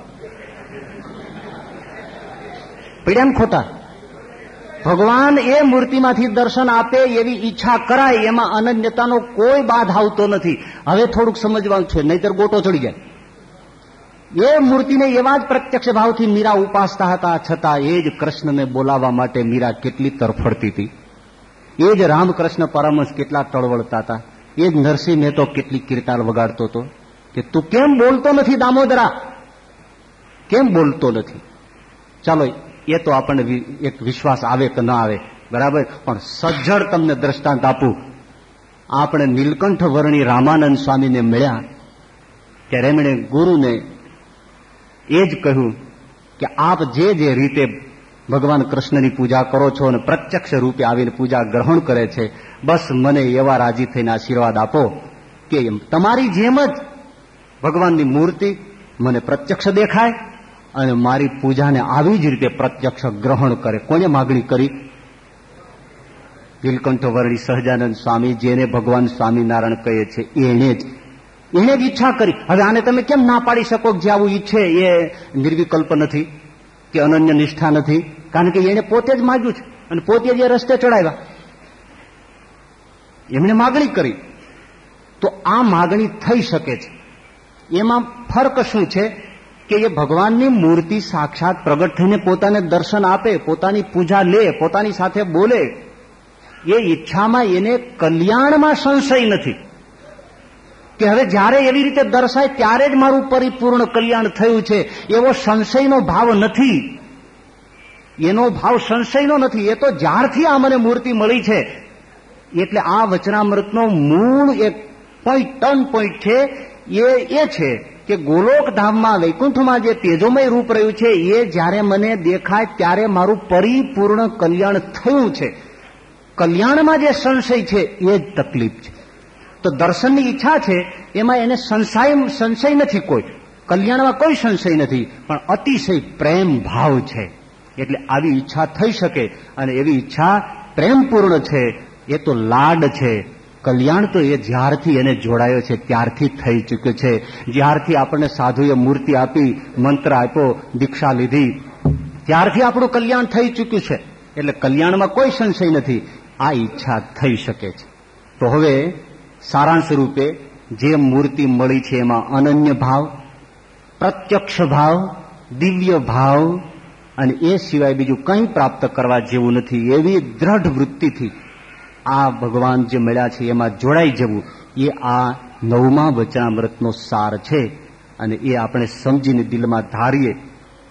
S1: પીડ્યા ખોટા? ભગવાન એ મૂર્તિમાંથી દર્શન આપે એવી ઈચ્છા કરાય, એમાં અનન્યતાનો કોઈ બાધ આવતો નથી. હવે થોડુંક સમજવાનું છે, નહીતર ગોટો ચડી જાય. એ મૂર્તિને એવા જ પ્રત્યક્ષ ભાવથી મીરા ઉપાસતા હતા, છતાં એ જ કૃષ્ણને બોલાવવા માટે મીરા કેટલી તરફડતી હતી. એ જ રામકૃષ્ણ પરમહંસ કેટલા તળવળતા હતા. એ જ નરસિંહ મહેતો કેટલી કીર્તાલ વગાડતો હતો કે તું કેમ બોલતો નથી દામોદરા? કેમ બોલતો નથી? ચાલો, એ તો આપણને એક વિશ્વાસ આવે કે ન આવે. બરાબર? પણ સજ્જડ તમને દ્રષ્ટાંત આપું. આપણે નીલકંઠ વર્ણી રામાનંદ સ્વામીને મળ્યા ત્યારે એમણે ગુરુને એ જ કહ્યું કે આપ જે જે રીતે ભગવાન કૃષ્ણની પૂજા કરો છો અને પ્રત્યક્ષ રૂપે આવીને પૂજા ગ્રહણ કરે છે. બસ મને એવા રાજી થઈને આશીર્વાદ આપો કે તમારી જેમ જ ભગવાનની મૂર્તિ મને પ્રત્યક્ષ દેખાય અને મારી પૂજાને આવી જ રીતે પ્રત્યક્ષ ગ્રહણ કરે. કોને માગણી કરી? નીલકંઠ વર્ણી સહજાનંદ સ્વામી જેને ભગવાન સ્વામિનારાયણ કહે છે, એણે જ. એણે જ ઈચ્છા કરી. હવે આને તમે કેમ ના પાડી શકો જે આવું ઈચ્છે? એ નિર્વિકલ્પ નથી. કે અનન્ય નિષ્ઠા નથી. કારણ કે એને પોતે જ માગ્યું છે. અને પોતે જ રસ્તે ચડાવ્યા. એમણે માગણી કરી. તો આ માગણી થઈ શકે છે. એમાં ફરક શું છે? કે એ ભગવાનની મૂર્તિ સાક્ષાત પ્રગટ થઈને પોતાને દર્શન આપે, પોતાની પૂજા લે, પોતાની સાથે બોલે. એ ઈચ્છામાં એને કલ્યાણમાં સંશય નથી. કે હવે જ્યારે એવી રીતે દર્શાય, ત્યારે જ મારું પરિપૂર્ણ કલ્યાણ થયું છે. એવો સંશયનો ભાવ નથી. એનો ભાવ સંશયનો નથી. એ તો જ્યારથી આ મને મૂર્તિ મળી છે. એટલે આ વચનામૃતનો મૂળ એક પોઈન્ટ ટર્ન પોઈન્ટ છે. એ એ છે કે ગોલોક ધામમાં વૈકુંઠમાં જે તેજોમય રૂપ રહ્યું છે, એ જ્યારે મને દેખાય, ત્યારે મારું પરિપૂર્ણ કલ્યાણ થયું છે. કલ્યાણમાં જે સંશય છે, એ જ તકલીફ છે. તો દર્શનની ઈચ્છા છે, એમાં એને સંશય સંશય નથી કોઈ. કલ્યાણમાં કોઈ સંશય નથી, પણ અતિશય પ્રેમ ભાવ છે. એટલે આવી ઈચ્છા થઈ શકે અને એવી ઈચ્છા પ્રેમપૂર્ણ છે, એ તો લાડ છે. કલ્યાણ તો એ જ્યારથી એને જોડાયો છે, ત્યારથી થઈ ચૂક્યો છે. જ્યારથી આપણને સાધુએ મૂર્તિ આપી, મંત્ર આપ્યો, દીક્ષા લીધી, ત્યારથી આપણું કલ્યાણ થઈ ચૂક્યું છે. એટલે કલ્યાણમાં કોઈ સંશય નથી, આ ઈચ્છા થઈ શકે છે. તો હવે સારાંશ રૂપે જે મૂર્તિ મળી છે એમાં અનન્ય ભાવ, પ્રત્યક્ષ ભાવ, દિવ્ય ભાવ અને એ સિવાય બીજું કંઈ પ્રાપ્ત કરવા જેવું નથી. એવી દ્રઢ વૃત્તિથી આ ભગવાન જે મળ્યા છે એમાં જોડાઈ જવું, એ આ નવમા વચનામૃતનો સાર છે અને એ આપણે સમજીને દિલમાં ધારીએ,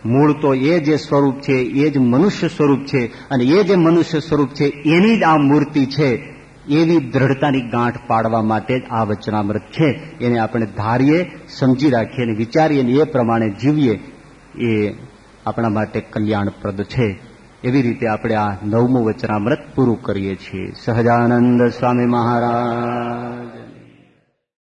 S1: મૂળ તો એ જે સ્વરૂપ છે, એ જ મનુષ્ય સ્વરૂપ છે અને એ જે મનુષ્ય સ્વરૂપ છે, એની જ આ મૂર્તિ છે. એવી દ્રઢતાની ગાંઠ પાડવા માટે આ વચનામૃત છે. એને આપણે ધારીએ, સમજી રાખીએ અને વિચારીએ અને એ પ્રમાણે જીવીએ એ આપણા માટે કલ્યાણપ્રદ છે. એવી રીતે આપણે આ નવમું વચનામૃત પૂરું કરીએ છીએ. સહજાનંદ સ્વામી મહારાજ.